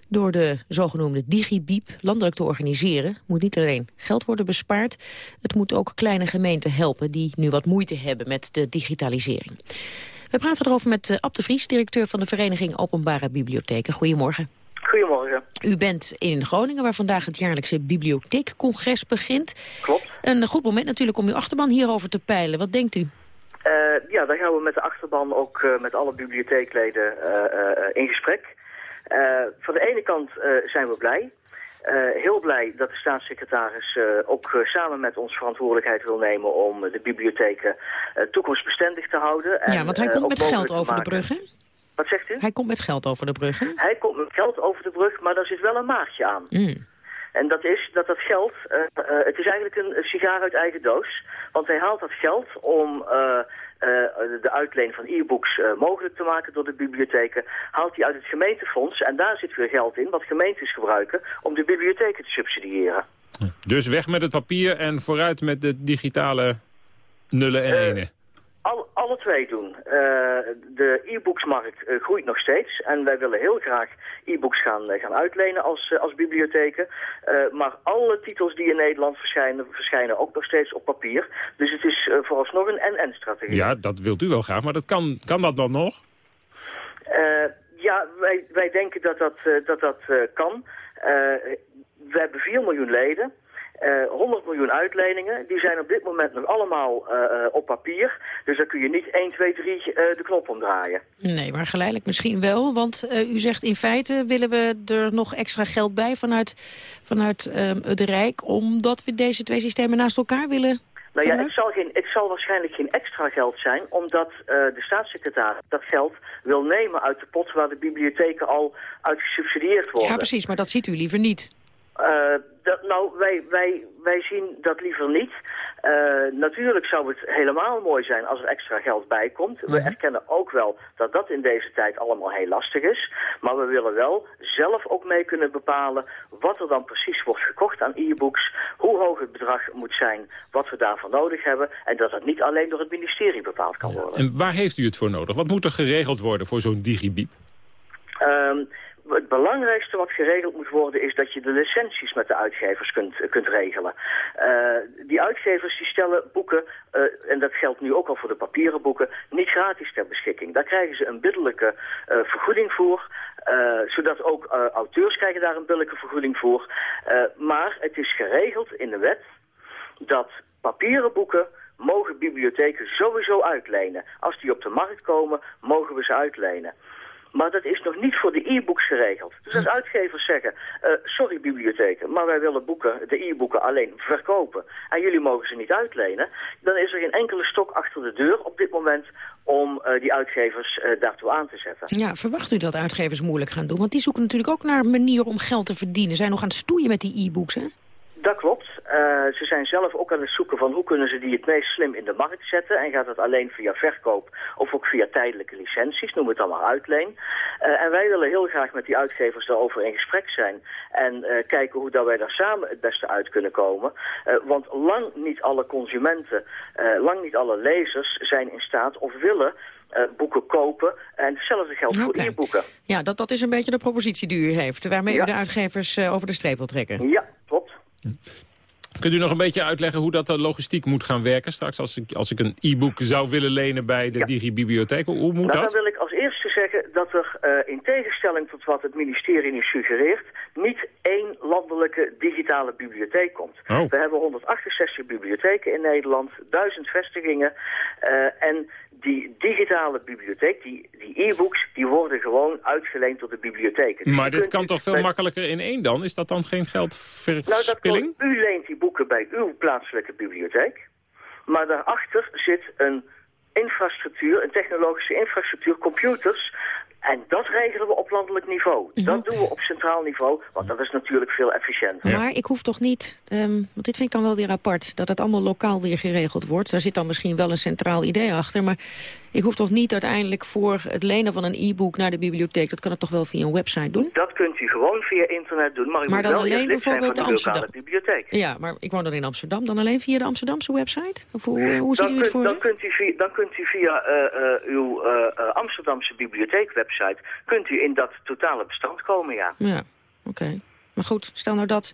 Door de zogenoemde DigiBiep landelijk te organiseren... moet niet alleen geld worden bespaard... het moet ook kleine gemeenten helpen... die nu wat moeite hebben met de digitalisering. We praten erover met eh, Ab de Vries, directeur van de Vereniging Openbare Bibliotheken. Goedemorgen. Goedemorgen. U bent in Groningen, waar vandaag het jaarlijkse bibliotheekcongres begint. Klopt. Een goed moment natuurlijk om uw achterban hierover te peilen. Wat denkt u? Uh, ja, daar gaan we met de achterban ook uh, met alle bibliotheekleden uh, in gesprek. van de ene kant zijn we blij. heel blij dat de staatssecretaris ook samen met ons verantwoordelijkheid wil nemen om de bibliotheken toekomstbestendig te houden. En, ja, want hij komt met geld over de brug, hè? Wat zegt u? Hij komt met geld over de brug, hè? Hij komt met geld over de brug, maar daar zit wel een maatje aan. Mm. En dat is dat dat geld, uh, uh, het is eigenlijk een sigaar uit eigen doos. Want hij haalt dat geld om uh, de uitleen van e-books mogelijk te maken door de bibliotheken. Haalt hij uit het gemeentefonds en daar zit weer geld in wat gemeentes gebruiken om de bibliotheken te subsidiëren. Dus weg met het papier en vooruit met de digitale nullen en enen. Al, alle twee doen. Uh, de e-booksmarkt uh, groeit nog steeds. En wij willen heel graag e-books gaan, uh, gaan uitlenen als, als bibliotheken. maar alle titels die in Nederland verschijnen, verschijnen ook nog steeds op papier. Dus het is vooralsnog een en-en-strategie. Ja, dat wilt u wel graag. Maar dat kan, kan dat dan nog? ja, wij, wij denken dat dat, dat, dat kan. we hebben 4 miljoen leden. 100 miljoen uitleningen, die zijn op dit moment nog allemaal eh, eh, op papier. Dus daar kun je niet 1, 2, 3 eh, de knop omdraaien. Nee, maar geleidelijk misschien wel. Want eh, u zegt in feite willen we er nog extra geld bij vanuit, vanuit eh, het Rijk... omdat we deze twee systemen naast elkaar willen Nou ja, het zal, geen, het zal waarschijnlijk geen extra geld zijn, omdat de staatssecretaris dat geld wil nemen uit de pot waar de bibliotheken al uit gesubsidieerd worden. Ja, precies, maar dat ziet u liever niet. Eh, dat, nou, wij, wij, wij zien dat liever niet. Eh, natuurlijk zou het helemaal mooi zijn als er extra geld bij komt. We erkennen ook wel dat dat in deze tijd allemaal heel lastig is. Maar we willen wel zelf ook mee kunnen bepalen wat er dan precies wordt gekocht aan e-books. Hoe hoog het bedrag moet zijn, wat we daarvoor nodig hebben. En dat dat niet alleen door het ministerie bepaald kan worden. En waar heeft u het voor nodig? Wat moet er geregeld worden voor zo'n digibiep? Ehm, het belangrijkste wat geregeld moet worden is dat je de licenties met de uitgevers kunt, kunt regelen. Eh, die uitgevers die stellen boeken, eh, en dat geldt nu ook al voor de papieren boeken, niet gratis ter beschikking. Daar krijgen ze een biddelijke eh, vergoeding voor, eh, zodat ook eh, auteurs krijgen daar een biddelijke vergoeding voor. Eh, maar het is geregeld in de wet dat papieren boeken mogen bibliotheken sowieso uitlenen. Als die op de markt komen, mogen we ze uitlenen. Maar dat is nog niet voor de e-books geregeld. Dus als uitgevers zeggen, eh, sorry bibliotheken, maar wij willen boeken, de e-boeken alleen verkopen. En jullie mogen ze niet uitlenen. Dan is er geen enkele stok achter de deur op dit moment om eh, die uitgevers eh, daartoe aan te zetten. Ja, verwacht u dat uitgevers moeilijk gaan doen? Want die zoeken natuurlijk ook naar manieren om geld te verdienen. Zijn nog aan het stoeien met die e-books, hè? Dat klopt. Eh, ze zijn zelf ook aan het zoeken van hoe kunnen ze die het meest slim in de markt zetten. En gaat dat alleen via verkoop of ook via tijdelijke licenties, noem het dan maar uitleen. Eh, en wij willen heel graag met die uitgevers daarover in gesprek zijn. En eh, kijken hoe dat wij daar samen het beste uit kunnen komen. Want lang niet alle consumenten, lang niet alle lezers zijn in staat of willen... boeken kopen. En hetzelfde geldt voor Oké. e-boeken. Ja, dat, dat is een beetje de propositie die u heeft... waarmee Ja. u de uitgevers over de streep wil trekken. Ja, klopt. Kunt u nog een beetje uitleggen hoe dat de logistiek moet gaan werken straks? Als ik, als ik een e-book zou willen lenen bij de digibibliotheek, hoe hoe moet nou, dat? dan wil ik als eerste zeggen dat er eh, in tegenstelling tot wat het ministerie nu suggereert... niet één landelijke digitale bibliotheek komt. Oh. We hebben 168 bibliotheken in Nederland, 1000 vestigingen. eh, en die digitale bibliotheek, die die e-books, die worden gewoon uitgeleend door de bibliotheken. Dus Maar dit kan toch veel makkelijker in één dan? Is dat dan geen Nou, dat geldverspilling? u leent die boeken bij uw plaatselijke bibliotheek. Maar daarachter zit een infrastructuur, een technologische infrastructuur, computers. En dat regelen we op landelijk niveau. Dat doen we op centraal niveau, want dat is natuurlijk veel efficiënter. Maar ik hoef toch niet, ehm, want dit vind ik dan wel weer apart... dat het allemaal lokaal weer geregeld wordt. Daar zit dan misschien wel een centraal idee achter... maar ik hoef toch niet uiteindelijk voor het lenen van een e-book naar de bibliotheek... dat kan het toch wel via een website doen? Dat kunt u gewoon via internet doen, maar u Maar moet dan wel alleen van bijvoorbeeld de lokale bibliotheek. Ja, maar ik woon dan in Amsterdam. Dan alleen via de Amsterdamse website? Of hoe, hoe ziet dan, u het kunt, voor dan, zich? kunt u via, dan kunt u via eh, eh, uw eh, Amsterdamse kunt u in dat totale bestand komen, ja. Ja, oké. Maar goed, stel nou dat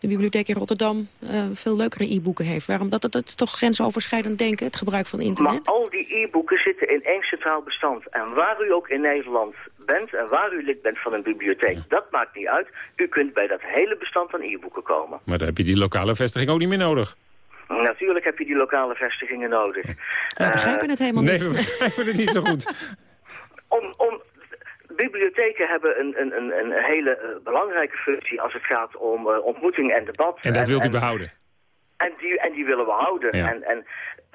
de bibliotheek in Rotterdam eh, veel leukere e-boeken heeft. Waarom? Dat, dat, dat is toch grensoverschrijdend denken, het gebruik van internet? Maar al die e-boeken zitten in één centraal bestand. En waar u ook in Nederland bent en waar u lid bent van een bibliotheek, dat maakt niet uit. U kunt bij dat hele bestand aan e-boeken komen. Maar dan heb je die lokale vestiging ook niet meer nodig. Natuurlijk heb je die lokale vestigingen nodig. We begrijpen het helemaal nee, niet. we begrijpen het niet zo goed. om, om, bibliotheken hebben een, een, een, een hele eh, belangrijke functie als het gaat om eh, ontmoeting en debat. En dat wilt u behouden? En die, en die willen we houden. Ja. En, en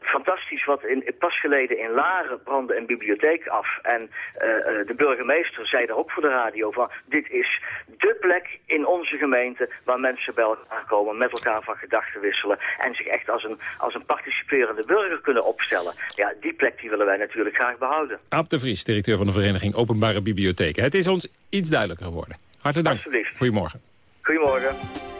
fantastisch wat in, pas geleden in Laren brandde een bibliotheek af. En eh, eh, de burgemeester zei er ook voor de radio van... dit is dé plek in onze gemeente waar mensen bij elkaar komen... met elkaar van gedachten wisselen... en zich echt als een, als een participerende burger kunnen opstellen. Ja, die plek die willen wij natuurlijk graag behouden. Aap de Vries, directeur van de Vereniging Openbare Bibliotheken. Het is ons iets duidelijker geworden. Hartelijk dank. Alsjeblieft. Goedemorgen. Goedemorgen.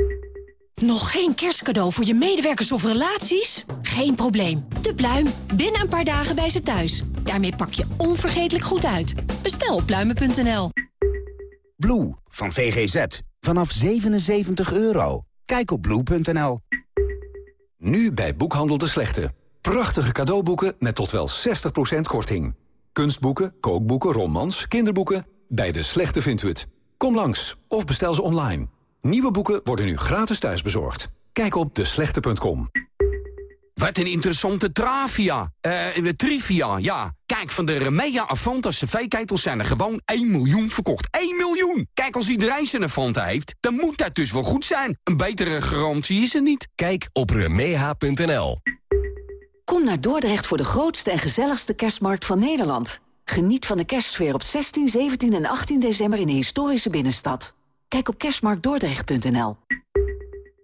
Nog geen kerstcadeau voor je medewerkers of relaties? Geen probleem. De pluim. Binnen een paar dagen bij ze thuis. Daarmee pak je onvergetelijk goed uit. Bestel op pluimen.nl. Blue van VGZ. Vanaf 77 euro. Kijk op blue.nl. Nu bij Boekhandel de Slechte. Prachtige cadeauboeken met tot wel 60% korting. Kunstboeken, kookboeken, romans, kinderboeken. Bij de Slechte vindt u het. Kom langs of bestel ze online. Nieuwe boeken worden nu gratis thuisbezorgd. Kijk op deslechte.com. Wat een interessante travia. Eh, trivia, ja. Kijk, van de Remea Avanta cv-ketels zijn er gewoon 1 miljoen verkocht. 1 miljoen! Kijk, als iedereen zijn Avanta heeft, dan moet dat dus wel goed zijn. Een betere garantie is er niet. Kijk op remeha.nl. Kom naar Dordrecht voor de grootste en gezelligste kerstmarkt van Nederland. Geniet van de kerstsfeer op 16, 17 en 18 december in de historische binnenstad. Kijk op kerstmarktdordrecht.nl.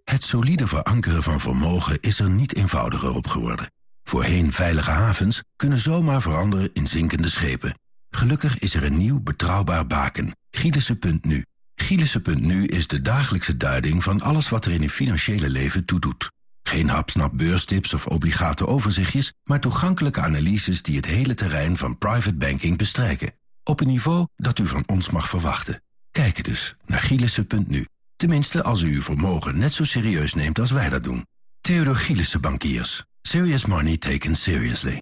Het solide verankeren van vermogen is er niet eenvoudiger op geworden. Voorheen veilige havens kunnen zomaar veranderen in zinkende schepen. Gelukkig is er een nieuw betrouwbaar baken, Gielissen.nu. Gielissen.nu is de dagelijkse duiding van alles wat er in uw financiële leven toedoet. Geen hapsnap beurstips of obligate overzichtjes, maar toegankelijke analyses die het hele terrein van private banking bestrijken. Op een niveau dat u van ons mag verwachten. Kijk dus naar Gielissen.nu. Tenminste, als u uw vermogen net zo serieus neemt als wij dat doen. Theodor Gielissen Bankiers. Serious money taken seriously.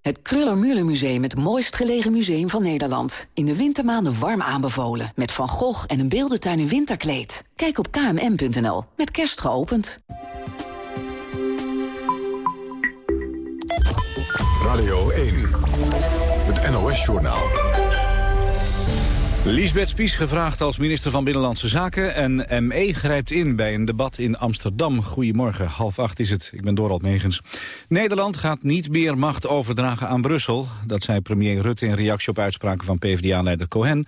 Het Kruller-Müller Museum, het mooist gelegen museum van Nederland. In de wintermaanden warm aanbevolen. Met Van Gogh en een beeldentuin in winterkleed. Kijk op kmm.nl. Met kerst geopend. Radio 1. Het NOS-journaal. Lisbeth Spies gevraagd als minister van Binnenlandse Zaken... en ME grijpt in bij een debat in Amsterdam. Goedemorgen, half acht is het. Ik ben Dorald Megens. Nederland gaat niet meer macht overdragen aan Brussel. Dat zei premier Rutte in reactie op uitspraken van PvdA-leider Cohen.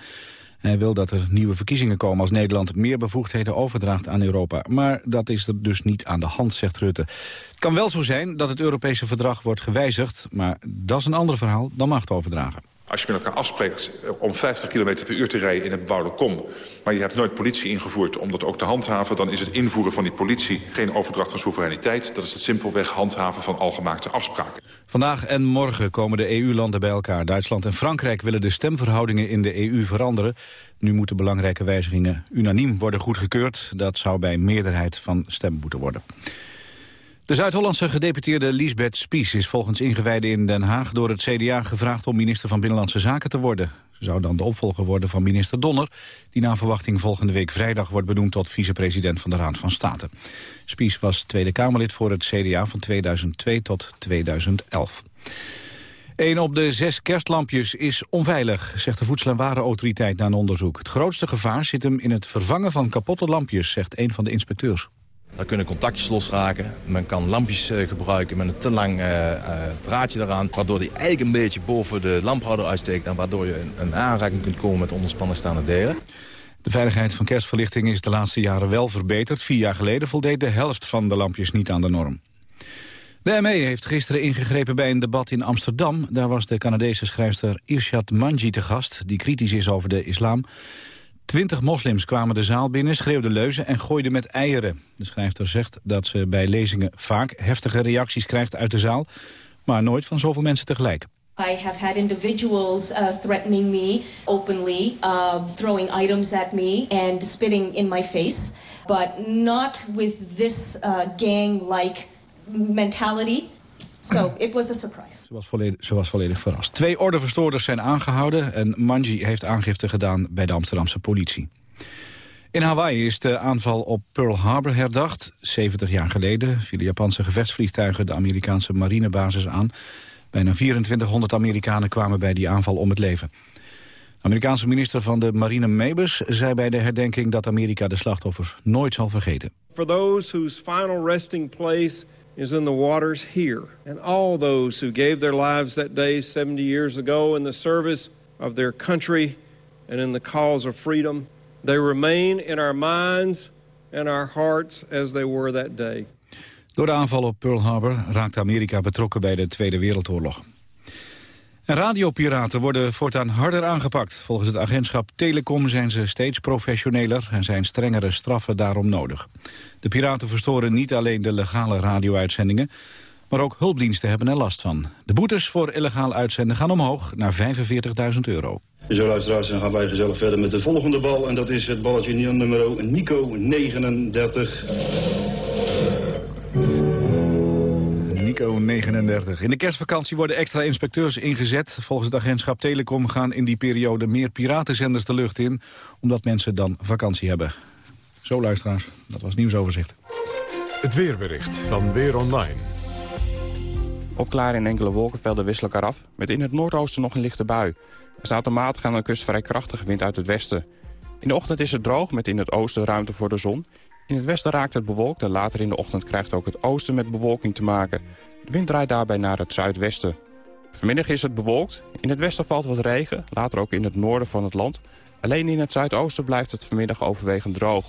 Hij wil dat er nieuwe verkiezingen komen als Nederland meer bevoegdheden overdraagt aan Europa. Maar dat is er dus niet aan de hand, zegt Rutte. Het kan wel zo zijn dat het Europese verdrag wordt gewijzigd, maar dat is een ander verhaal dan macht overdragen. Als je met elkaar afspreekt om 50 km per uur te rijden in een bebouwde kom... maar je hebt nooit politie ingevoerd om dat ook te handhaven... dan is het invoeren van die politie geen overdracht van soevereiniteit. Dat is het simpelweg handhaven van algemaakte afspraken. Vandaag en morgen komen de EU-landen bij elkaar. Duitsland en Frankrijk willen de stemverhoudingen in de EU veranderen. Nu moeten belangrijke wijzigingen unaniem worden goedgekeurd. Dat zou bij meerderheid van stem moeten worden. De Zuid-Hollandse gedeputeerde Liesbeth Spies is volgens ingewijden in Den Haag door het CDA gevraagd om minister van Binnenlandse Zaken te worden. Ze zou dan de opvolger worden van minister Donner, die na verwachting volgende week vrijdag wordt benoemd tot vicepresident van de Raad van State. Spies was Tweede Kamerlid voor het CDA van 2002 tot 2011. Een op de zes kerstlampjes is onveilig, zegt de Voedsel- en Warenautoriteit na een onderzoek. Het grootste gevaar zit hem in het vervangen van kapotte lampjes, zegt een van de inspecteurs. Daar kunnen contactjes losraken. Men kan lampjes uh, gebruiken met een te lang uh, uh, draadje eraan. Waardoor die eigenlijk een beetje boven de lamphouder uitsteekt. En waardoor je een, een aanraking kunt komen met onderspannen staande delen. De veiligheid van kerstverlichting is de laatste jaren wel verbeterd. Vier jaar geleden voldeed de helft van de lampjes niet aan de norm. De ME heeft gisteren ingegrepen bij een debat in Amsterdam. Daar was de Canadese schrijfster Irshad Manji te gast... die kritisch is over de islam. Twintig moslims kwamen de zaal binnen, schreeuwden leuzen en gooiden met eieren. De schrijfster zegt dat ze bij lezingen vaak heftige reacties krijgt uit de zaal... maar nooit van zoveel mensen tegelijk. I have had individuals uh, threatening me openly, uh, throwing items at me and spitting in my face, but not with this uh, gang-like mentality. So it was a surprise. Ze was, volledig, ze was volledig verrast. Twee ordeverstoorders zijn aangehouden en Manji heeft aangifte gedaan bij de Amsterdamse politie. In Hawaii is de aanval op Pearl Harbor herdacht. 70 jaar geleden vielen Japanse gevechtsvliegtuigen de Amerikaanse marinebasis aan. Bijna 2400 Amerikanen kwamen bij die aanval om het leven. De Amerikaanse minister van de Marine Mabus zei bij de herdenking dat Amerika de slachtoffers nooit zal vergeten. For those whose final resting place is in the waters here. And all those who gave their lives that day 70 years ago in the service of their country and in the cause of freedom, they remain in our minds and our hearts as they were that day. Door de aanval op Pearl Harbor raakte Amerika betrokken bij de Tweede Wereldoorlog. En radiopiraten worden voortaan harder aangepakt. Volgens het agentschap Telecom zijn ze steeds professioneler... en zijn strengere straffen daarom nodig. De piraten verstoren niet alleen de legale radio-uitzendingen... Maar ook hulpdiensten hebben er last van. De boetes voor illegaal uitzenden gaan omhoog naar 45.000 euro. Zo luisteraars, dan gaan wij gezellig verder met de volgende bal. En dat is het balletje nummer Nico 39. Nico 39. In de kerstvakantie worden extra inspecteurs ingezet. Volgens het agentschap Telecom gaan in die periode meer piratenzenders de lucht in... omdat mensen dan vakantie hebben. Zo luisteraars, dat was nieuwsoverzicht. Het weerbericht van Weer Online. Opklaren in enkele wolkenvelden wisselen elkaar af... met in het noordoosten nog een lichte bui. Er staat een matige aan de kust vrij krachtige wind uit het westen. In de ochtend is het droog met in het oosten ruimte voor de zon. In het westen raakt het bewolkt en later in de ochtend krijgt ook het oosten met bewolking te maken. De wind draait daarbij naar het zuidwesten. Vanmiddag is het bewolkt. In het westen valt wat regen, later ook in het noorden van het land. Alleen in het zuidoosten blijft het vanmiddag overwegend droog.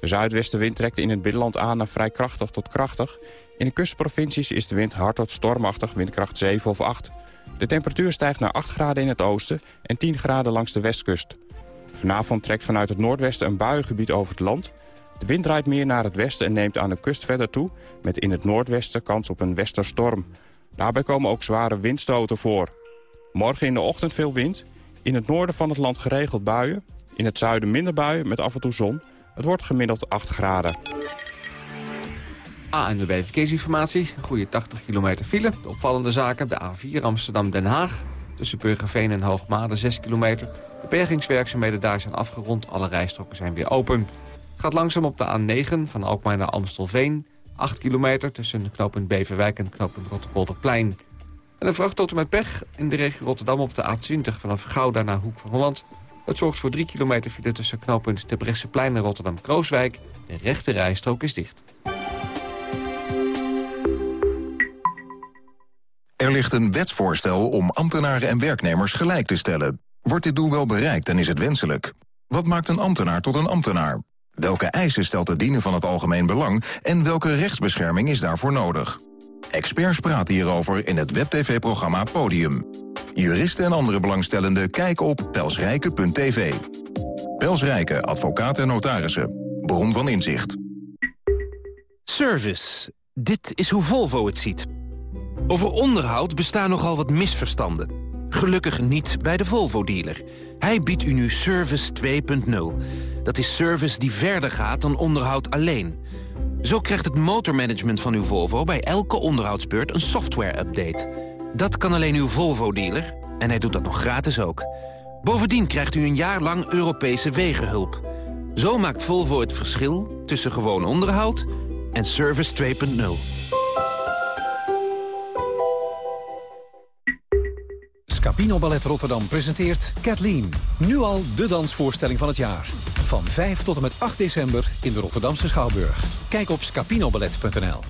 De zuidwestenwind trekt in het binnenland aan naar vrij krachtig tot krachtig. In de kustprovincies is de wind hard tot stormachtig, windkracht 7 of 8. De temperatuur stijgt naar 8 graden in het oosten en 10 graden langs de westkust. Vanavond trekt vanuit het noordwesten een buiengebied over het land. De wind draait meer naar het westen en neemt aan de kust verder toe... met in het noordwesten kans op een westerstorm. Daarbij komen ook zware windstoten voor. Morgen in de ochtend veel wind. In het noorden van het land geregeld buien. In het zuiden minder buien met af en toe zon. Het wordt gemiddeld 8 graden. ANWB Verkeersinformatie. Een goede 80 kilometer file. De opvallende zaken de A4 Amsterdam-Den Haag. Tussen Burgerveen en Hoogmade 6 kilometer. De bergingswerkzaamheden daar zijn afgerond. Alle rijstroken zijn weer open. Gaat langzaam op de A9 van Alkmaar naar Amstelveen. 8 kilometer tussen knooppunt Beverwijk en knooppunt Rotterpolderplein. En een vrachtauto met pech in de regio Rotterdam op de A20 vanaf Gouda naar Hoek van Holland. Het zorgt voor 3 kilometer file tussen knooppunt de en Rotterdam-Krooswijk. De rechte rijstrook is dicht. Er ligt een wetsvoorstel om ambtenaren en werknemers gelijk te stellen. Wordt dit doel wel bereikt en is het wenselijk? Wat maakt een ambtenaar tot een ambtenaar? Welke eisen stelt het dienen van het algemeen belang... en welke rechtsbescherming is daarvoor nodig? Experts praten hierover in het WebTV-programma Podium. Juristen en andere belangstellenden kijken op pelsrijke.tv. Pelsrijke, advocaat en notarissen. Bron van inzicht. Service. Dit is hoe Volvo het ziet. Over onderhoud bestaan nogal wat misverstanden. Gelukkig niet bij de Volvo-dealer. Hij biedt u nu Service 2.0. Dat is service die verder gaat dan onderhoud alleen. Zo krijgt het motormanagement van uw Volvo bij elke onderhoudsbeurt een software-update. Dat kan alleen uw Volvo-dealer en hij doet dat nog gratis ook. Bovendien krijgt u een jaar lang Europese wegenhulp. Zo maakt Volvo het verschil tussen gewoon onderhoud en Service 2.0. Scapino Ballet Rotterdam presenteert Kathleen. Nu al de dansvoorstelling van het jaar. Van 5 tot en met 8 december in de Rotterdamse Schouwburg. Kijk op scapinoballet.nl.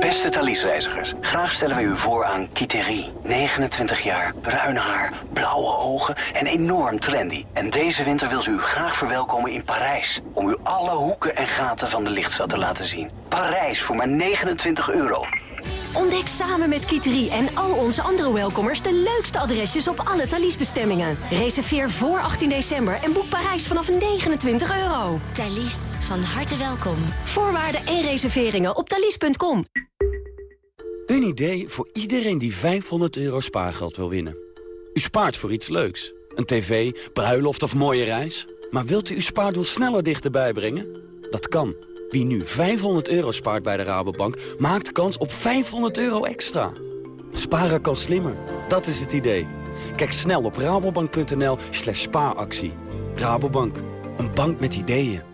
Beste Thalys-reizigers, graag stellen wij u voor aan Kiteri. 29 jaar, bruin haar, blauwe ogen en enorm trendy. En deze winter wil ze u graag verwelkomen in Parijs. Om u alle hoeken en gaten van de lichtstad te laten zien. Parijs voor maar 29 euro. Ontdek samen met Kiteri en al onze andere welkomers... de leukste adresjes op alle Thalys-bestemmingen. Reserveer voor 18 december en boek Parijs vanaf 29 euro. Thalys, van harte welkom. Voorwaarden en reserveringen op thalys.com. Een idee voor iedereen die 500 euro spaargeld wil winnen. U spaart voor iets leuks. Een tv, bruiloft of mooie reis. Maar wilt u uw spaardoel sneller dichterbij brengen? Dat kan. Wie nu 500 euro spaart bij de Rabobank, maakt kans op 500 euro extra. Sparen kan slimmer. Dat is het idee. Kijk snel op rabobank.nl slash spaaractie. Rabobank, een bank met ideeën.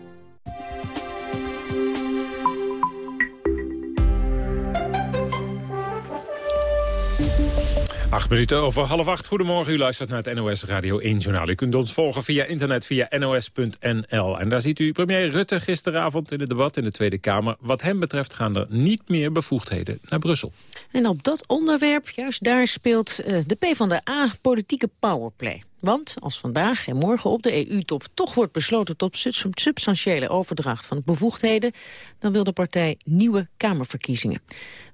Acht minuten over half acht. Goedemorgen, u luistert naar het NOS Radio 1 Journaal. U kunt ons volgen via internet via nos.nl. En daar ziet u premier Rutte gisteravond in het debat in de Tweede Kamer. Wat hem betreft gaan er niet meer bevoegdheden naar Brussel. En op dat onderwerp, juist daar speelt uh, de PvdA politieke powerplay. Want als vandaag en morgen op de EU-top toch wordt besloten tot substantiële overdracht van bevoegdheden, dan wil de partij nieuwe Kamerverkiezingen.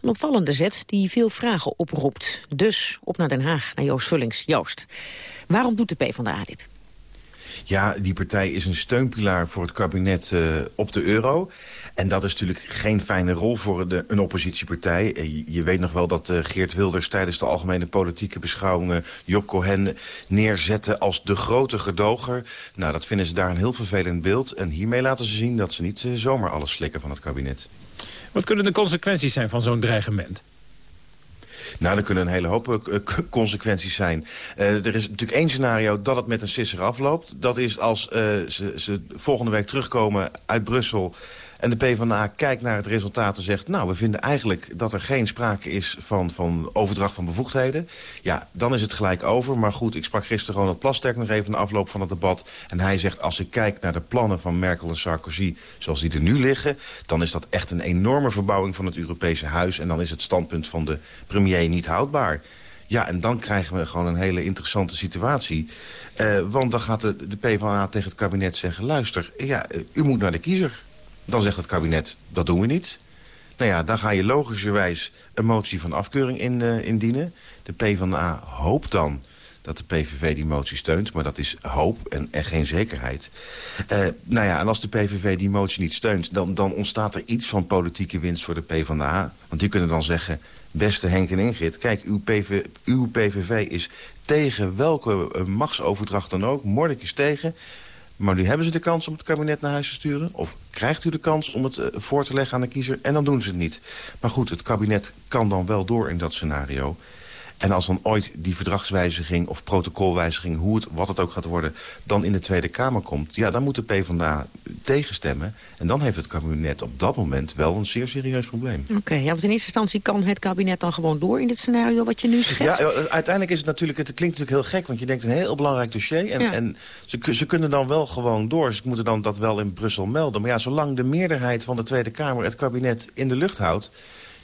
Een opvallende zet die veel vragen oproept. Dus op naar Den Haag, naar Joost Vullings. Joost, waarom doet de PvdA dit? Ja, die partij is een steunpilaar voor het kabinet uh, op de euro. En dat is natuurlijk geen fijne rol voor een oppositiepartij. Je, je, weet nog wel dat uh, Geert Wilders tijdens de algemene politieke beschouwingen... Job Cohen neerzette als de grote gedoger. Nou, dat vinden ze daar een heel vervelend beeld. En hiermee laten ze zien dat ze niet zomaar alles slikken van het kabinet. Wat kunnen de consequenties zijn van zo'n dreigement? Nou, er kunnen een hele hoop uh, consequenties zijn. Uh, er is natuurlijk één scenario dat het met een sisser afloopt. Dat is als uh, ze, ze volgende week terugkomen uit Brussel... En de PvdA kijkt naar het resultaat en zegt... nou, we vinden eigenlijk dat er geen sprake is van, van overdracht van bevoegdheden. Ja, dan is het gelijk over. Maar goed, ik sprak gisteren Ronald Plasterk nog even... na afloop van het debat. En hij zegt, als ik kijk naar de plannen van Merkel en Sarkozy... zoals die er nu liggen... dan is dat echt een enorme verbouwing van het Europese huis. En dan is het standpunt van de premier niet houdbaar. Ja, en dan krijgen we gewoon een hele interessante situatie. Uh, want dan gaat de, de PvdA tegen het kabinet zeggen... luister, ja, u moet naar de kiezer. Dan zegt het kabinet, dat doen we niet. Nou ja, dan ga je logischerwijs een motie van afkeuring in, uh, indienen. De PvdA hoopt dan dat de PVV die motie steunt. Maar dat is hoop en, en geen zekerheid. Uh, nou ja, en als de PVV die motie niet steunt... Dan, dan ontstaat er iets van politieke winst voor de PvdA. Want die kunnen dan zeggen... beste Henk en Ingrid, kijk, uw, PV, uw PVV is tegen welke uh, machtsoverdracht dan ook. Mordek is tegen... Maar nu hebben ze de kans om het kabinet naar huis te sturen. Of krijgt u de kans om het uh, voor te leggen aan de kiezer. En dan doen ze het niet. Maar goed, het kabinet kan dan wel door in dat scenario. En als dan ooit die verdragswijziging of protocolwijziging... Hoe het, wat het ook gaat worden, dan in de Tweede Kamer komt... ja, dan moet de PvdA tegenstemmen. En dan heeft het kabinet op dat moment wel een zeer serieus probleem. Oké, okay, ja, want in eerste instantie kan het kabinet dan gewoon door... in dit scenario wat je nu schetst? Ja, uiteindelijk is het natuurlijk... het klinkt natuurlijk heel gek, want je denkt een heel belangrijk dossier... en, ja. en ze, ze kunnen dan wel gewoon door. Ze moeten dan dat wel in Brussel melden. Maar ja, zolang de meerderheid van de Tweede Kamer het kabinet in de lucht houdt...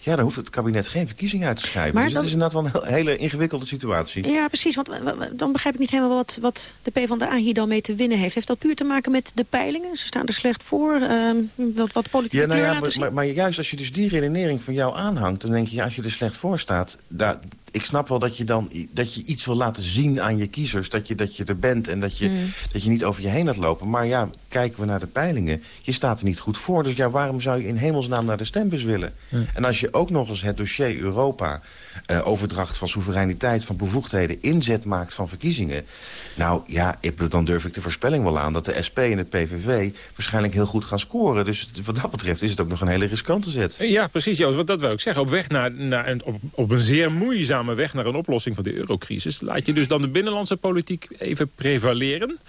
Ja, dan hoeft het kabinet geen verkiezing uit te schrijven. Maar dus dan... het is inderdaad wel een hele ingewikkelde situatie. Ja, precies. Want dan begrijp ik niet helemaal wat, wat de PvdA hier dan mee te winnen heeft. Heeft dat puur te maken met de peilingen? Ze staan er slecht voor. Uh, wat, wat politieke ja, nou ja, maar, maar, maar, juist als je dus die redenering van jou aanhangt... dan denk je, ja, als je er slecht voor staat... Daar, ik snap wel dat je dan dat je iets wil laten zien aan je kiezers. Dat je, dat je er bent en dat je, mm. dat je niet over je heen laat lopen. Maar ja, kijken we naar de peilingen. Je staat er niet goed voor. Dus ja, waarom zou je in hemelsnaam naar de stembus willen? En als je ook nog eens het dossier Europa... Uh, overdracht van soevereiniteit, van bevoegdheden... inzet maakt van verkiezingen... nou ja, ik, dan durf ik de voorspelling wel aan... dat de SP en het PVV waarschijnlijk heel goed gaan scoren. Dus wat dat betreft is het ook nog een hele riskante zet. Ja, precies, Joost. Want dat wil ik zeggen. Op weg naar, naar een, op, op een zeer moeizame weg naar een oplossing van de eurocrisis... laat je dus dan de binnenlandse politiek even prevaleren...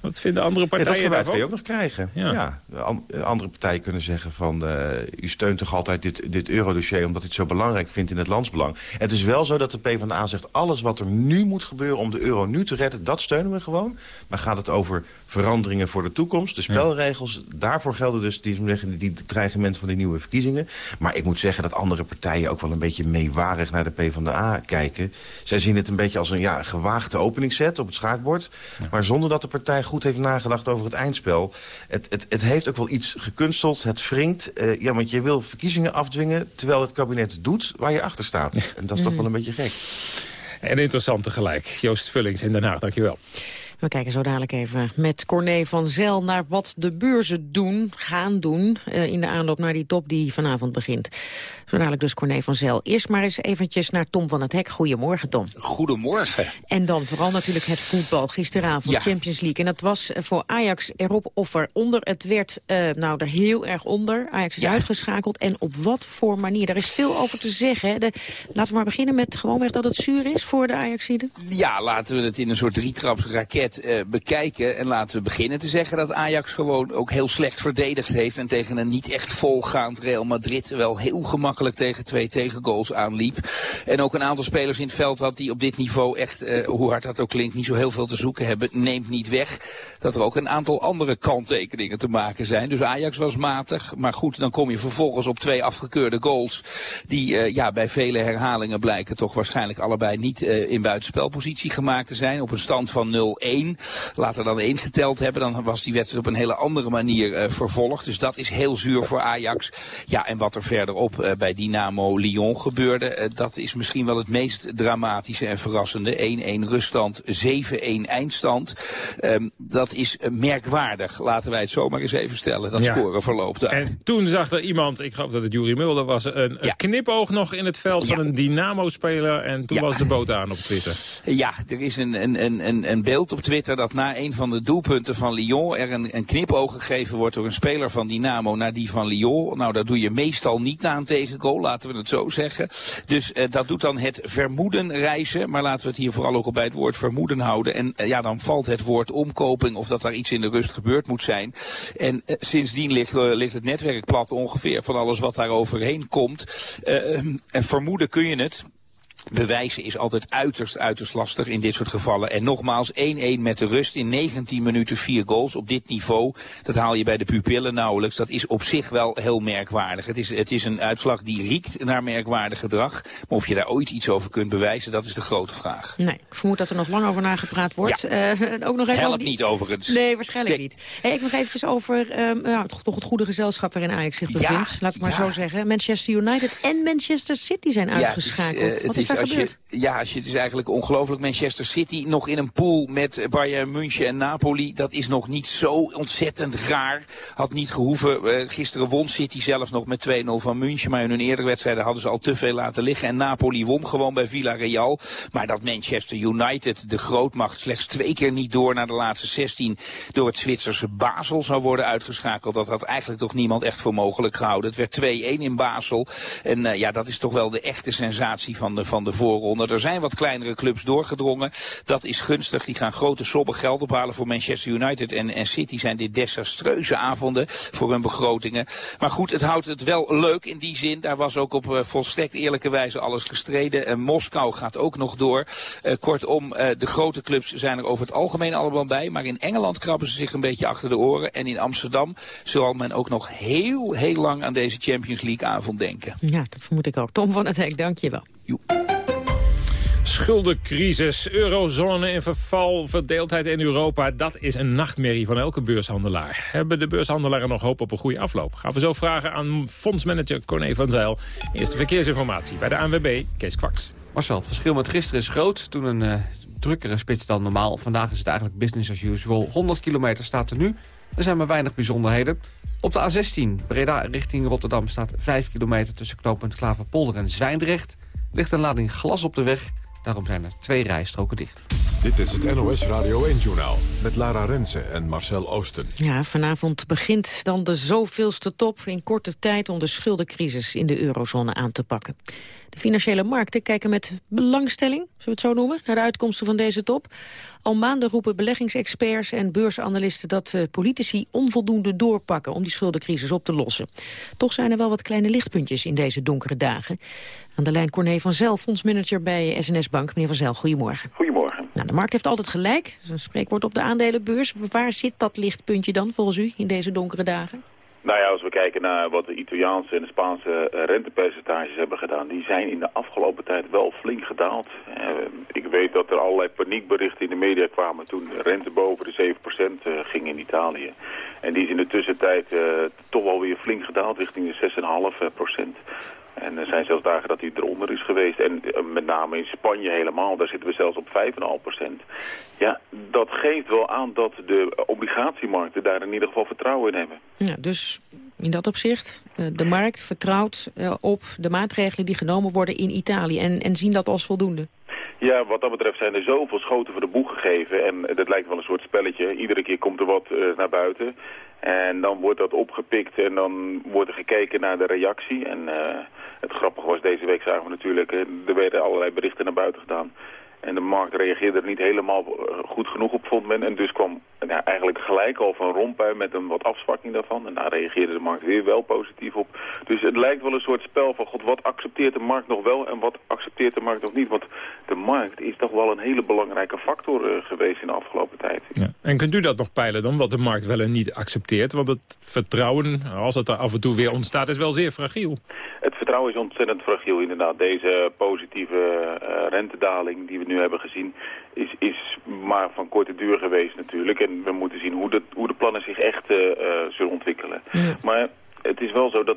Wat vinden andere partijen ja, dat daarvan? kun je ook nog krijgen. Ja. ja. andere partijen kunnen zeggen van... Uh, u steunt toch altijd dit, dit eurodossier omdat u het zo belangrijk vindt in het landsbelang. Het is wel zo dat de PvdA zegt... alles wat er nu moet gebeuren om de euro nu te redden... dat steunen we gewoon. Maar gaat het over veranderingen voor de toekomst... de spelregels, ja. daarvoor gelden dus die, die dreigement van de nieuwe verkiezingen. Maar ik moet zeggen dat andere partijen ook wel een beetje meewarig naar de PvdA kijken. Zij zien het een beetje als een ja, gewaagde openingszet op het schaakbord. Maar zonder dat de partij goed heeft nagedacht over het eindspel. Het, het, het heeft ook wel iets gekunsteld, het wringt. Uh, ja, want je wil verkiezingen afdwingen terwijl het kabinet doet waar je achter staat. En dat is toch wel een beetje gek. En interessant tegelijk. Joost Vullings in Den Haag, dankjewel. We kijken zo dadelijk even met Corné van Zel naar wat de beurzen doen, gaan doen... Uh, in de aanloop naar die top die vanavond begint. Zo dadelijk dus Corné van Zel. Eerst maar eens eventjes naar Tom van het Hek. Goedemorgen, Tom. Goedemorgen. En dan vooral natuurlijk het voetbal. Gisteravond, ja. Champions League. En dat was voor Ajax erop of eronder. Het werd uh, nou er heel erg onder. Ajax is ja. uitgeschakeld. En op wat voor manier? Daar is veel over te zeggen. De, laten we maar beginnen met gewoonweg dat het zuur is voor de Ajaxiden. Ja, laten we het in een soort drietrapsraket uh, bekijken. En laten we beginnen te zeggen dat Ajax gewoon ook heel slecht verdedigd heeft. En tegen een niet echt volgaand Real Madrid wel heel gemakkelijk tegen twee tegengoals aanliep. En ook een aantal spelers in het veld had die op dit niveau echt, uh, hoe hard dat ook klinkt, niet zo heel veel te zoeken hebben. Neemt niet weg dat er ook een aantal andere kanttekeningen te maken zijn. Dus Ajax was matig. Maar goed, dan kom je vervolgens op twee afgekeurde goals. Die uh, ja, bij vele herhalingen blijken toch waarschijnlijk allebei niet uh, in buitenspelpositie gemaakt te zijn. Op een stand van 0-1. één. Later dan één geteld hebben, dan was die wedstrijd op een hele andere manier vervolgd. Dus dat is heel zuur voor Ajax. Ja, en wat er verderop bij Dynamo Lyon gebeurde, dat is misschien wel het meest dramatische en verrassende. 1-1 ruststand, 7-1 eindstand. Ehm, dat is merkwaardig, laten wij het zomaar eens even stellen. Dat ja. scoreverloop daar. En toen zag er iemand, ik geloof dat het Jurie Mulder was, een, knipoog nog in het veld van een Dynamo-speler. En toen was de boot aan op Twitter. Ja, er is een, een, een, een beeld op Twitter dat na een van de doelpunten van Lyon er een, een knipoog gegeven wordt door een speler van Dynamo naar die van Lyon. Nou, dat doe je meestal niet na een laten we het zo zeggen. Dus uh, dat doet dan het vermoeden reizen. Maar laten we het hier vooral ook al bij het woord vermoeden houden. En uh, ja, dan valt het woord omkoping of dat daar iets in de rust gebeurd moet zijn. En uh, sindsdien ligt, ligt het netwerk plat ongeveer van alles wat daar overheen komt. en vermoeden kun je het. Bewijzen is altijd uiterst, uiterst lastig in dit soort gevallen. En nogmaals, 1-1 met de rust in 19 minuten, 4 goals op dit niveau. Dat haal je bij de pupillen nauwelijks. Dat is op zich wel heel merkwaardig. Het is, het is een uitslag die riekt naar merkwaardig gedrag. Maar of je daar ooit iets over kunt bewijzen, dat is de grote vraag. Nee, ik vermoed dat er nog lang over nagepraat wordt. Ja. Uh, ook nog even Helpt die... niet overigens. Nee, waarschijnlijk nee. niet. Hey, ik nog even over um, ja, toch, toch het goede gezelschap waarin Ajax zich bevindt. Ja, Laat het maar ja. zo zeggen. Manchester United en Manchester City zijn uitgeschakeld. Het is, uh, het is als je, ja, als je, het is eigenlijk ongelooflijk. Manchester City nog in een pool met Bayern München en Napoli. Dat is nog niet zo ontzettend raar. Had niet gehoeven. Uh, gisteren won City zelfs nog met 2-0 van München. Maar in hun eerdere wedstrijden hadden ze al te veel laten liggen. En Napoli won gewoon bij Villarreal. Maar dat Manchester United, de grootmacht, slechts twee keer niet door naar de laatste 16 door het Zwitserse Basel zou worden uitgeschakeld. Dat had eigenlijk toch niemand echt voor mogelijk gehouden. Het werd 2-1 in Basel. En uh, ja, dat is toch wel de echte sensatie van de, van de voorronde. Er zijn wat kleinere clubs doorgedrongen. Dat is gunstig. Die gaan grote sommen geld ophalen voor Manchester United en, en City. Zijn dit desastreuze avonden voor hun begrotingen. Maar goed, het houdt het wel leuk in die zin. Daar was ook op uh, volstrekt eerlijke wijze alles gestreden. En Moskou gaat ook nog door. Uh, kortom, de grote clubs zijn er over het algemeen allemaal bij. Maar in Engeland krabben ze zich een beetje achter de oren. En in Amsterdam zal men ook nog heel, heel lang aan deze Champions League avond denken. Ja, dat vermoed ik ook. Tom van het Hek, dank je wel. Joep. Schuldencrisis, eurozone in verval, verdeeldheid in Europa... dat is een nachtmerrie van elke beurshandelaar. Hebben de beurshandelaren nog hoop op een goede afloop? Gaan we zo vragen aan fondsmanager Corné van Zijl. Eerste verkeersinformatie bij de ANWB, Kees Kwaks. Marcel, het verschil met gisteren is groot. Toen een uh, drukkere spits dan normaal. Vandaag is het eigenlijk business as usual. 100 kilometer staat er nu. Er zijn maar weinig bijzonderheden. Op de A16, Breda richting Rotterdam, staat 5 kilometer... tussen knooppunt Klaverpolder en Zwijndrecht. Ligt een lading glas op de weg... Daarom zijn er twee rijstroken dicht. Dit is het NOS Radio 1-journaal met Lara Rensen en Marcel Oosten. Ja, vanavond begint dan de zoveelste top in korte tijd... om de schuldencrisis in de eurozone aan te pakken. De financiële markten kijken met belangstelling, zullen we het zo noemen... naar de uitkomsten van deze top. Al maanden roepen beleggingsexperts en beursanalisten... dat uh, politici onvoldoende doorpakken om die schuldencrisis op te lossen. Toch zijn er wel wat kleine lichtpuntjes in deze donkere dagen. Aan de lijn Corné van Zel, fondsmanager bij SNS Bank. Meneer van Zel, goedemorgen. Goedemorgen. De markt heeft altijd gelijk. Dat een spreekwoord op de aandelenbeurs. Waar zit dat lichtpuntje dan volgens u in deze donkere dagen? Nou ja, als we kijken naar wat de Italiaanse en de Spaanse rentepercentages hebben gedaan... die zijn in de afgelopen tijd wel flink gedaald. Uh, ik weet dat er allerlei paniekberichten in de media kwamen... toen de rente boven de 7% uh, ging in Italië. En die is in de tussentijd uh, toch wel weer flink gedaald richting de 6,5%. En er zijn zelfs dagen dat hij eronder is geweest. En met name in Spanje helemaal, daar zitten we zelfs op 5,5%. Ja, dat geeft wel aan dat de obligatiemarkten daar in ieder geval vertrouwen in hebben. Ja, dus in dat opzicht, de markt vertrouwt op de maatregelen die genomen worden in Italië en, en zien dat als voldoende. Ja, wat dat betreft zijn er zoveel schoten voor de boeg gegeven. En dat lijkt wel een soort spelletje. Iedere keer komt er wat uh, naar buiten. En dan wordt dat opgepikt en dan wordt er gekeken naar de reactie. En uh, het grappige was, deze week zagen we natuurlijk, uh, er werden allerlei berichten naar buiten gedaan. En de markt reageerde er niet helemaal goed genoeg op, vond men. En dus kwam ja, eigenlijk gelijk al van rompuy met een wat afzwakking daarvan. En daar reageerde de markt weer wel positief op. Dus het lijkt wel een soort spel van, god, wat accepteert de markt nog wel en wat accepteert de markt nog niet? Want de markt is toch wel een hele belangrijke factor uh, geweest in de afgelopen tijd. Ja. En kunt u dat nog peilen dan, wat de markt wel en niet accepteert? Want het vertrouwen, als het er af en toe weer ontstaat, is wel zeer fragiel. Het vertrouwen is ontzettend fragiel, inderdaad. Deze positieve uh, rentedaling die we nu hebben gezien, is, is maar van korte duur geweest natuurlijk. En we moeten zien hoe de, hoe de plannen zich echt zullen ontwikkelen. Maar het is wel zo dat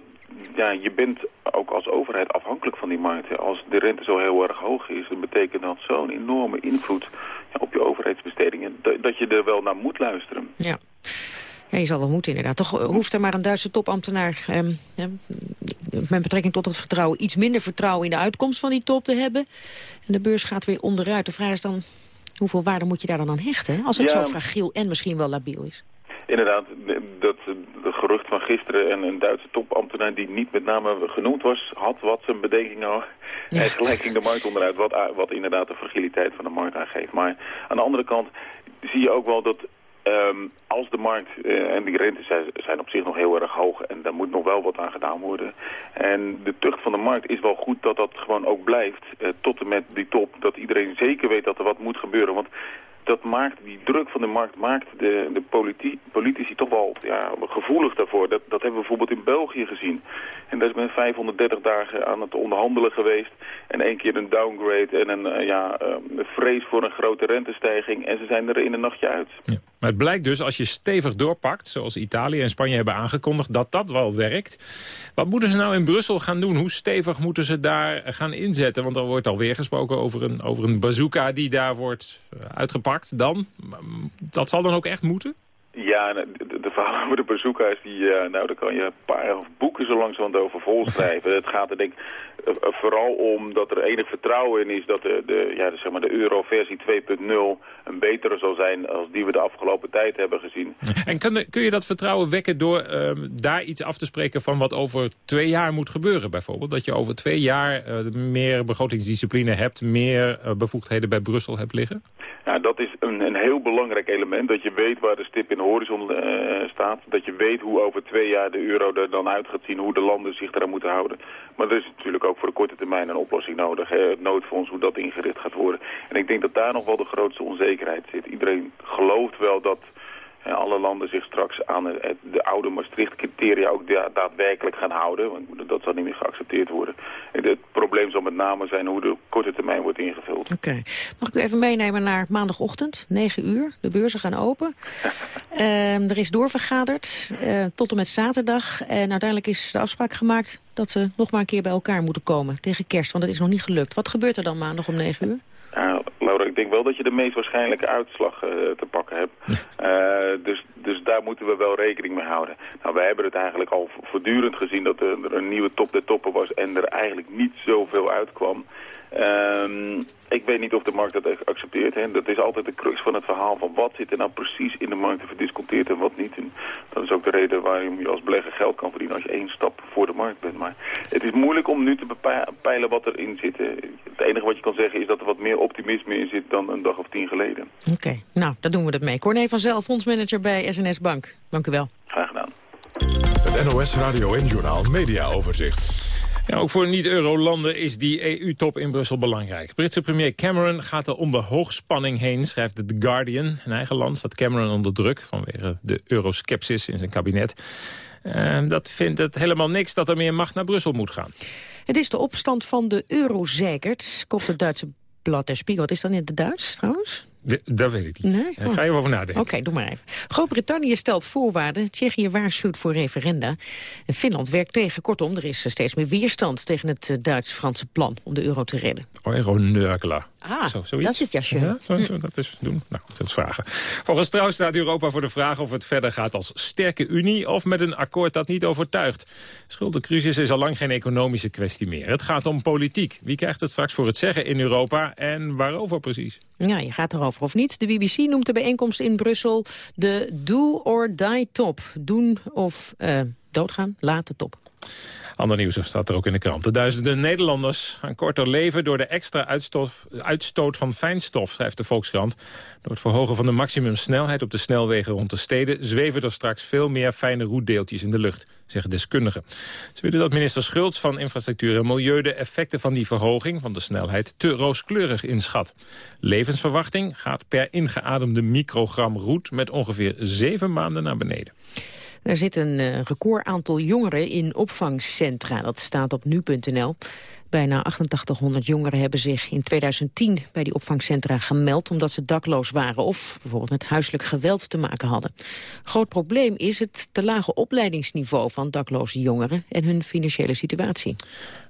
ja, je bent ook als overheid afhankelijk van die markt. Als de rente zo heel erg hoog is, dan betekent dat zo'n enorme invloed ja, op je overheidsbestedingen... dat je er wel naar moet luisteren. Ja. Ja, je zal wel moeten inderdaad. Toch hoeft er maar een Duitse topambtenaar... Ehm, met betrekking tot het vertrouwen... iets minder vertrouwen in de uitkomst van die top te hebben. En de beurs gaat weer onderuit. De vraag is dan, hoeveel waarde moet je daar dan aan hechten? Als het zo fragiel en misschien wel labiel is. Inderdaad, dat gerucht van gisteren en een Duitse topambtenaar die niet met name genoemd was, had wat zijn bedenking nou. Ja. En gelijk ging de markt onderuit, wat, wat inderdaad de fragiliteit van de markt aangeeft. Maar aan de andere kant zie je ook wel dat Um, als de markt uh, en die rentes zijn, op zich nog heel erg hoog en daar moet nog wel wat aan gedaan worden. En de tucht van de markt is wel goed dat dat gewoon ook blijft uh, tot en met die top. Dat iedereen zeker weet dat er wat moet gebeuren. Want dat maakt, die druk van de markt maakt de, de politi politici toch wel ja, gevoelig daarvoor. Dat, dat hebben we bijvoorbeeld in België gezien. En daar is men 530 dagen aan het onderhandelen geweest. En één keer een downgrade en een, uh, ja, uh, vrees voor een grote rentestijging. En ze zijn er in een nachtje uit. Ja. Maar het blijkt dus, als je stevig doorpakt, zoals Italië en Spanje hebben aangekondigd, dat dat wel werkt. Wat moeten ze nou in Brussel gaan doen? Hoe stevig moeten ze daar gaan inzetten? Want er wordt alweer gesproken over een, over een bazooka die daar wordt eh, uitgepakt. Dan? Dat zal dan ook echt moeten? Ja, de, de verhalen over de bezoekers, die, uh, nou, daar kan je een paar boeken zo langzamerhand over volschrijven. het gaat er denk ik uh, vooral om dat er enig vertrouwen in is dat de, de, ja, de, zeg maar de euro-versie 2.0 een betere zal zijn als die we de afgelopen tijd hebben gezien. En kun, kun je dat vertrouwen wekken door uh, daar iets af te spreken van wat over twee jaar moet gebeuren bijvoorbeeld? Dat je over twee jaar meer begrotingsdiscipline hebt, meer bevoegdheden bij Brussel hebt liggen? Ja, dat is een, een heel belangrijk element, dat je weet waar de stip in de horizon uh, staat. Dat je weet hoe over twee jaar de euro er dan uit gaat zien, hoe de landen zich eraan moeten houden. Maar er is natuurlijk ook voor de korte termijn een oplossing nodig. Hè? Het noodfonds, hoe dat ingericht gaat worden. En ik denk dat daar nog wel de grootste onzekerheid zit. Iedereen gelooft wel dat alle landen zich straks aan de oude Maastricht-criteria ook daadwerkelijk gaan houden. Want dat zal niet meer geaccepteerd worden. Het probleem zal met name zijn hoe de korte termijn wordt ingevuld. Oké. Mag ik u even meenemen naar maandagochtend, 9 uur. De beurzen gaan open. uh, er is doorvergaderd uh, tot en met zaterdag. En uiteindelijk is de afspraak gemaakt dat ze nog maar een keer bij elkaar moeten komen tegen kerst. Want dat is nog niet gelukt. Wat gebeurt er dan maandag om 9 uur? Ik denk wel dat je de meest waarschijnlijke uitslag uh, te pakken hebt. Uh, dus, dus daar moeten we wel rekening mee houden. Nou, wij hebben het eigenlijk al voortdurend gezien dat er, een nieuwe top der toppen was en er eigenlijk niet zoveel uitkwam. Um, ik weet niet of de markt dat accepteert. Hè. Dat is altijd de crux van het verhaal van wat zit er nou precies in de markt te verdisconteerd en wat niet. En dat is ook de reden waarom je als belegger geld kan verdienen als je één stap voor de markt bent. Maar het is moeilijk om nu te bepeilen wat erin zit. Het enige wat je kan zeggen is dat er wat meer optimisme in zit dan een dag of tien geleden. Oké, nou, daar doen we het mee. Corné van Zel, fondsmanager bij SNS Bank. Dank u wel. Graag gedaan. Het NOS Radio en Journal Media Overzicht. Ook voor niet-euro-landen is die EU-top in Brussel belangrijk. Britse premier Cameron gaat er onder hoogspanning heen, schrijft The Guardian. In eigen land staat Cameron onder druk vanwege de euroskepsis in zijn kabinet. Uh, dat vindt het helemaal niks dat er meer macht naar Brussel moet gaan. Het is de opstand van de eurozijkers, kopt het Duitse blad Der Spiegel. Is dan in het Duits trouwens? De, dat weet ik niet. Nee? Ga je over nadenken. Oké, doe maar even. Groot-Brittannië stelt voorwaarden. Tsjechië waarschuwt voor referenda. En Finland werkt tegen. Kortom, er is steeds meer weerstand tegen het eh, Duits-Franse plan om de euro te redden. Euro-nörkelaar. Ah, Zo, dat is jasje. Ja, zo, dat is doen. Nou, dat is vragen. Volgens Trouw staat Europa voor de vraag of het verder gaat als sterke unie... of met een akkoord dat niet overtuigt. Schuldencrisis is al lang geen economische kwestie meer. Het gaat om politiek. Wie krijgt het straks voor het zeggen in Europa en waarover precies? Ja, je gaat erover of niet. De BBC noemt de bijeenkomst in Brussel de Do or Die Top. Doen of uh, doodgaan, laat top. Ander nieuws staat er ook in de krant. De duizenden Nederlanders gaan korter leven door de extra uitstoot, uitstoot van fijnstof, schrijft de Volkskrant. Door het verhogen van de maximumsnelheid op de snelwegen rond de steden zweven er straks veel meer fijne roetdeeltjes in de lucht, zeggen deskundigen. Ze willen dat minister Schultz van Infrastructuur en Milieu de effecten van die verhoging van de snelheid te rooskleurig inschat. Levensverwachting gaat per ingeademde microgram roet met ongeveer zeven maanden naar beneden. Er zit een uh, record aantal jongeren in opvangcentra. Dat staat op nu.nl. Bijna 8800 jongeren hebben zich in 2010 bij die opvangcentra gemeld... omdat ze dakloos waren of bijvoorbeeld met huiselijk geweld te maken hadden. Groot probleem is het te lage opleidingsniveau van dakloze jongeren... en hun financiële situatie.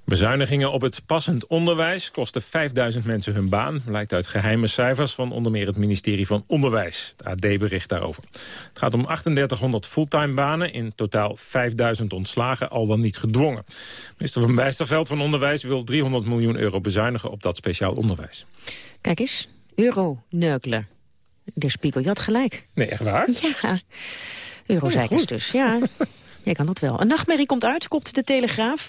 Bezuinigingen op het passend onderwijs kosten 5000 mensen hun baan. Blijkt uit geheime cijfers van onder meer het ministerie van Onderwijs. Het AD bericht daarover. Het gaat om 3800 fulltime banen, in totaal 5000 ontslagen, al dan niet gedwongen. Minister van Bijsterveld van Onderwijs wil 300 miljoen euro bezuinigen op dat speciaal onderwijs. Kijk eens, euro-neukelen. De Spiegel, je had gelijk. Nee, echt waar? Ja, eurozeikers dus. Ja, jij kan dat wel. Een nachtmerrie komt uit, kopt de Telegraaf.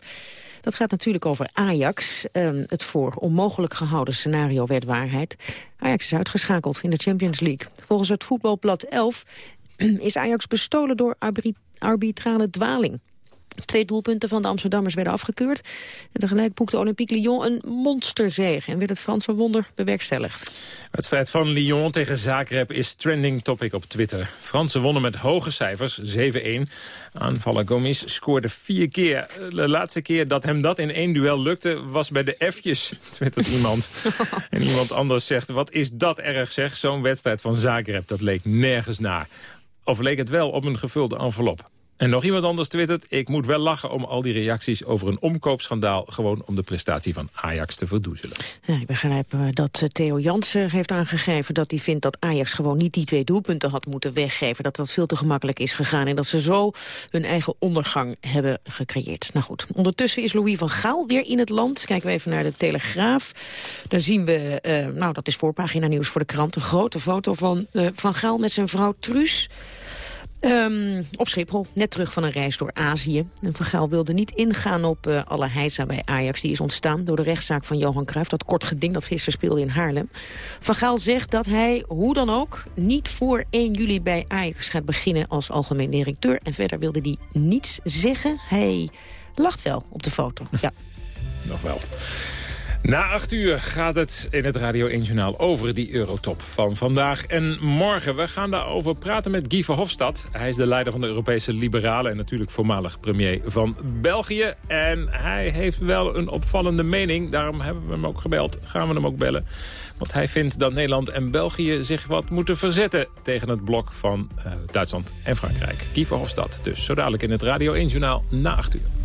Dat gaat natuurlijk over Ajax. Ehm, het voor onmogelijk gehouden scenario werd waarheid. Ajax is uitgeschakeld in de Champions League. Volgens het voetbalblad 11 is Ajax bestolen door arbitrale dwaling. Twee doelpunten van de Amsterdammers werden afgekeurd. En tegelijk boekte Olympique Lyon een monsterzege... en werd het Franse wonder bewerkstelligd. Wedstrijd van Lyon tegen Zagreb is trending topic op Twitter. Fransen wonnen met hoge cijfers, 7-1. Aanvaller Gomis scoorde vier keer. De laatste keer dat hem dat in één duel lukte... was bij de F'jes, twittert iemand. en iemand anders zegt, wat is dat erg zeg... zo'n wedstrijd van Zagreb, dat leek nergens naar. Of leek het wel op een gevulde envelop? En nog iemand anders twittert... ik moet wel lachen om al die reacties over een omkoopschandaal... gewoon om de prestatie van Ajax te verdoezelen. Ja, ik begrijp eh, dat eh, Theo Jansen heeft aangegeven... dat hij vindt dat Ajax gewoon niet die twee doelpunten had moeten weggeven. Dat dat veel te gemakkelijk is gegaan. En dat ze zo hun eigen ondergang hebben gecreëerd. Nou goed, ondertussen is Louis van Gaal weer in het land. Kijken we even naar de Telegraaf. Daar zien we, uh, nou dat is voorpagina nieuws voor de krant... een grote foto van Van Gaal met zijn vrouw Truus... Um, op Schiphol, net terug van een reis door Azië. En Van Gaal wilde niet ingaan op uh, alle heisa bij Ajax. Die is ontstaan door de rechtszaak van Johan Cruijff. Dat kort geding dat gisteren speelde in Haarlem. Van Gaal zegt dat hij, hoe dan ook, niet voor 1 juli bij Ajax gaat beginnen als algemeen directeur. En verder wilde hij niets zeggen. Hij lacht wel op de foto. Ja. Nog wel. Na acht uur gaat het in het Radio 1 Journaal over die Eurotop van vandaag en morgen. We gaan daarover praten met Guy Verhofstadt. Hij is de leider van de Europese Liberalen en natuurlijk voormalig premier van België. En hij heeft wel een opvallende mening, daarom hebben we hem ook gebeld. Gaan we hem ook bellen. Want hij vindt dat Nederland en België zich wat moeten verzetten... tegen het blok van uh, Duitsland en Frankrijk. Guy Verhofstadt dus zo dadelijk in het Radio 1 Journaal na acht uur.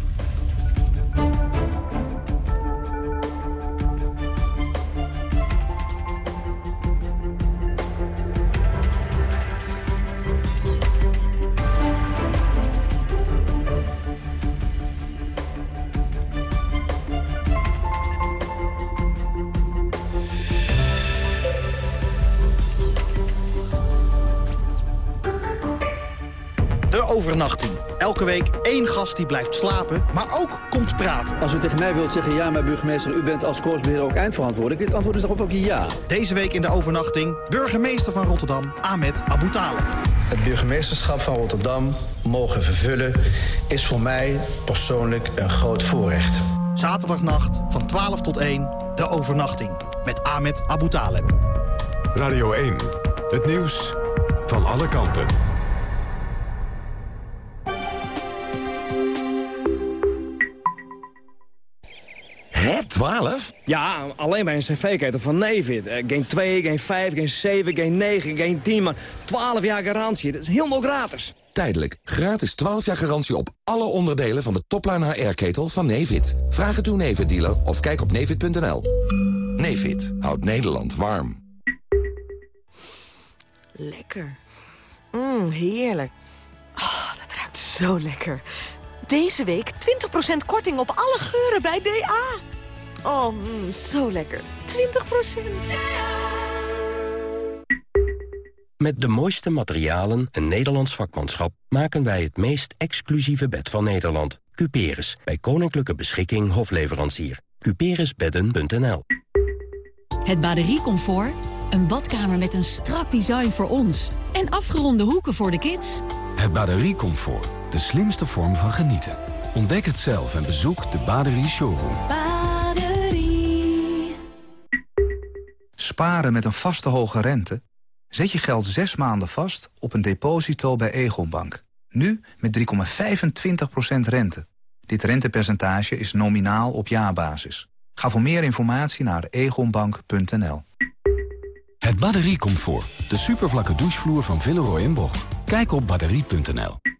Gast die blijft slapen, maar ook komt praten. Als u tegen mij wilt zeggen, ja, maar burgemeester, u bent als koersbeheerder ook eindverantwoordelijk. Het antwoord is daarop ook ja. Deze week in de overnachting, burgemeester van Rotterdam, Ahmed Abu Taleb. Het burgemeesterschap van Rotterdam mogen vervullen is voor mij persoonlijk een groot voorrecht. Zaterdagnacht van 12 tot 1, de overnachting. Met Ahmed Abu Taleb. Radio 1, het nieuws van alle kanten. Hè, 12? Ja, alleen bij een cv-ketel van Nevid. Uh, geen 2, geen 5, geen 7, geen 9, geen 10, maar 12 jaar garantie. Dat is helemaal gratis. Tijdelijk. Gratis 12 jaar garantie op alle onderdelen van de topline HR-ketel van Nevid. Vraag het uw Nevid-dealer of kijk op nevid.nl. Nevid houdt Nederland warm. Lekker. Mmm, heerlijk. Oh, dat ruikt zo lekker. Deze week 20% korting op alle geuren bij DA. Oh, mm, zo lekker. 20%. Met de mooiste materialen en Nederlands vakmanschap... maken wij het meest exclusieve bed van Nederland. Cuperus, bij Koninklijke Beschikking Hofleverancier. Cuperusbedden.nl Het bateriecomfort, een badkamer met een strak design voor ons... en afgeronde hoeken voor de kids... Het bateriecomfort, de slimste vorm van genieten. Ontdek het zelf en bezoek de Baderie Showroom. Baderie. Sparen met een vaste hoge rente? Zet je geld zes maanden vast op een deposito bij Egonbank. Nu met 3,25% rente. Dit rentepercentage is nominaal op jaarbasis. Ga voor meer informatie naar egonbank.nl. Het batteriecomfort. De supervlakke douchevloer van Villeroy en Boch. Kijk op batterie.nl.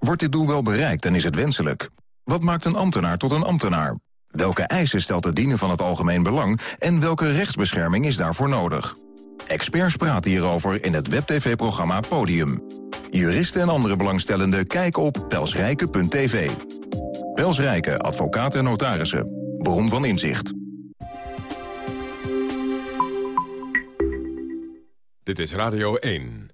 Wordt dit doel wel bereikt en is het wenselijk? Wat maakt een ambtenaar tot een ambtenaar? Welke eisen stelt het dienen van het algemeen belang... en welke rechtsbescherming is daarvoor nodig? Experts praten hierover in het WebTV-programma Podium. Juristen en andere belangstellenden kijken op pelsrijke.tv. Pelsrijke, advocaten en notarissen. Bron van inzicht. Dit is Radio 1.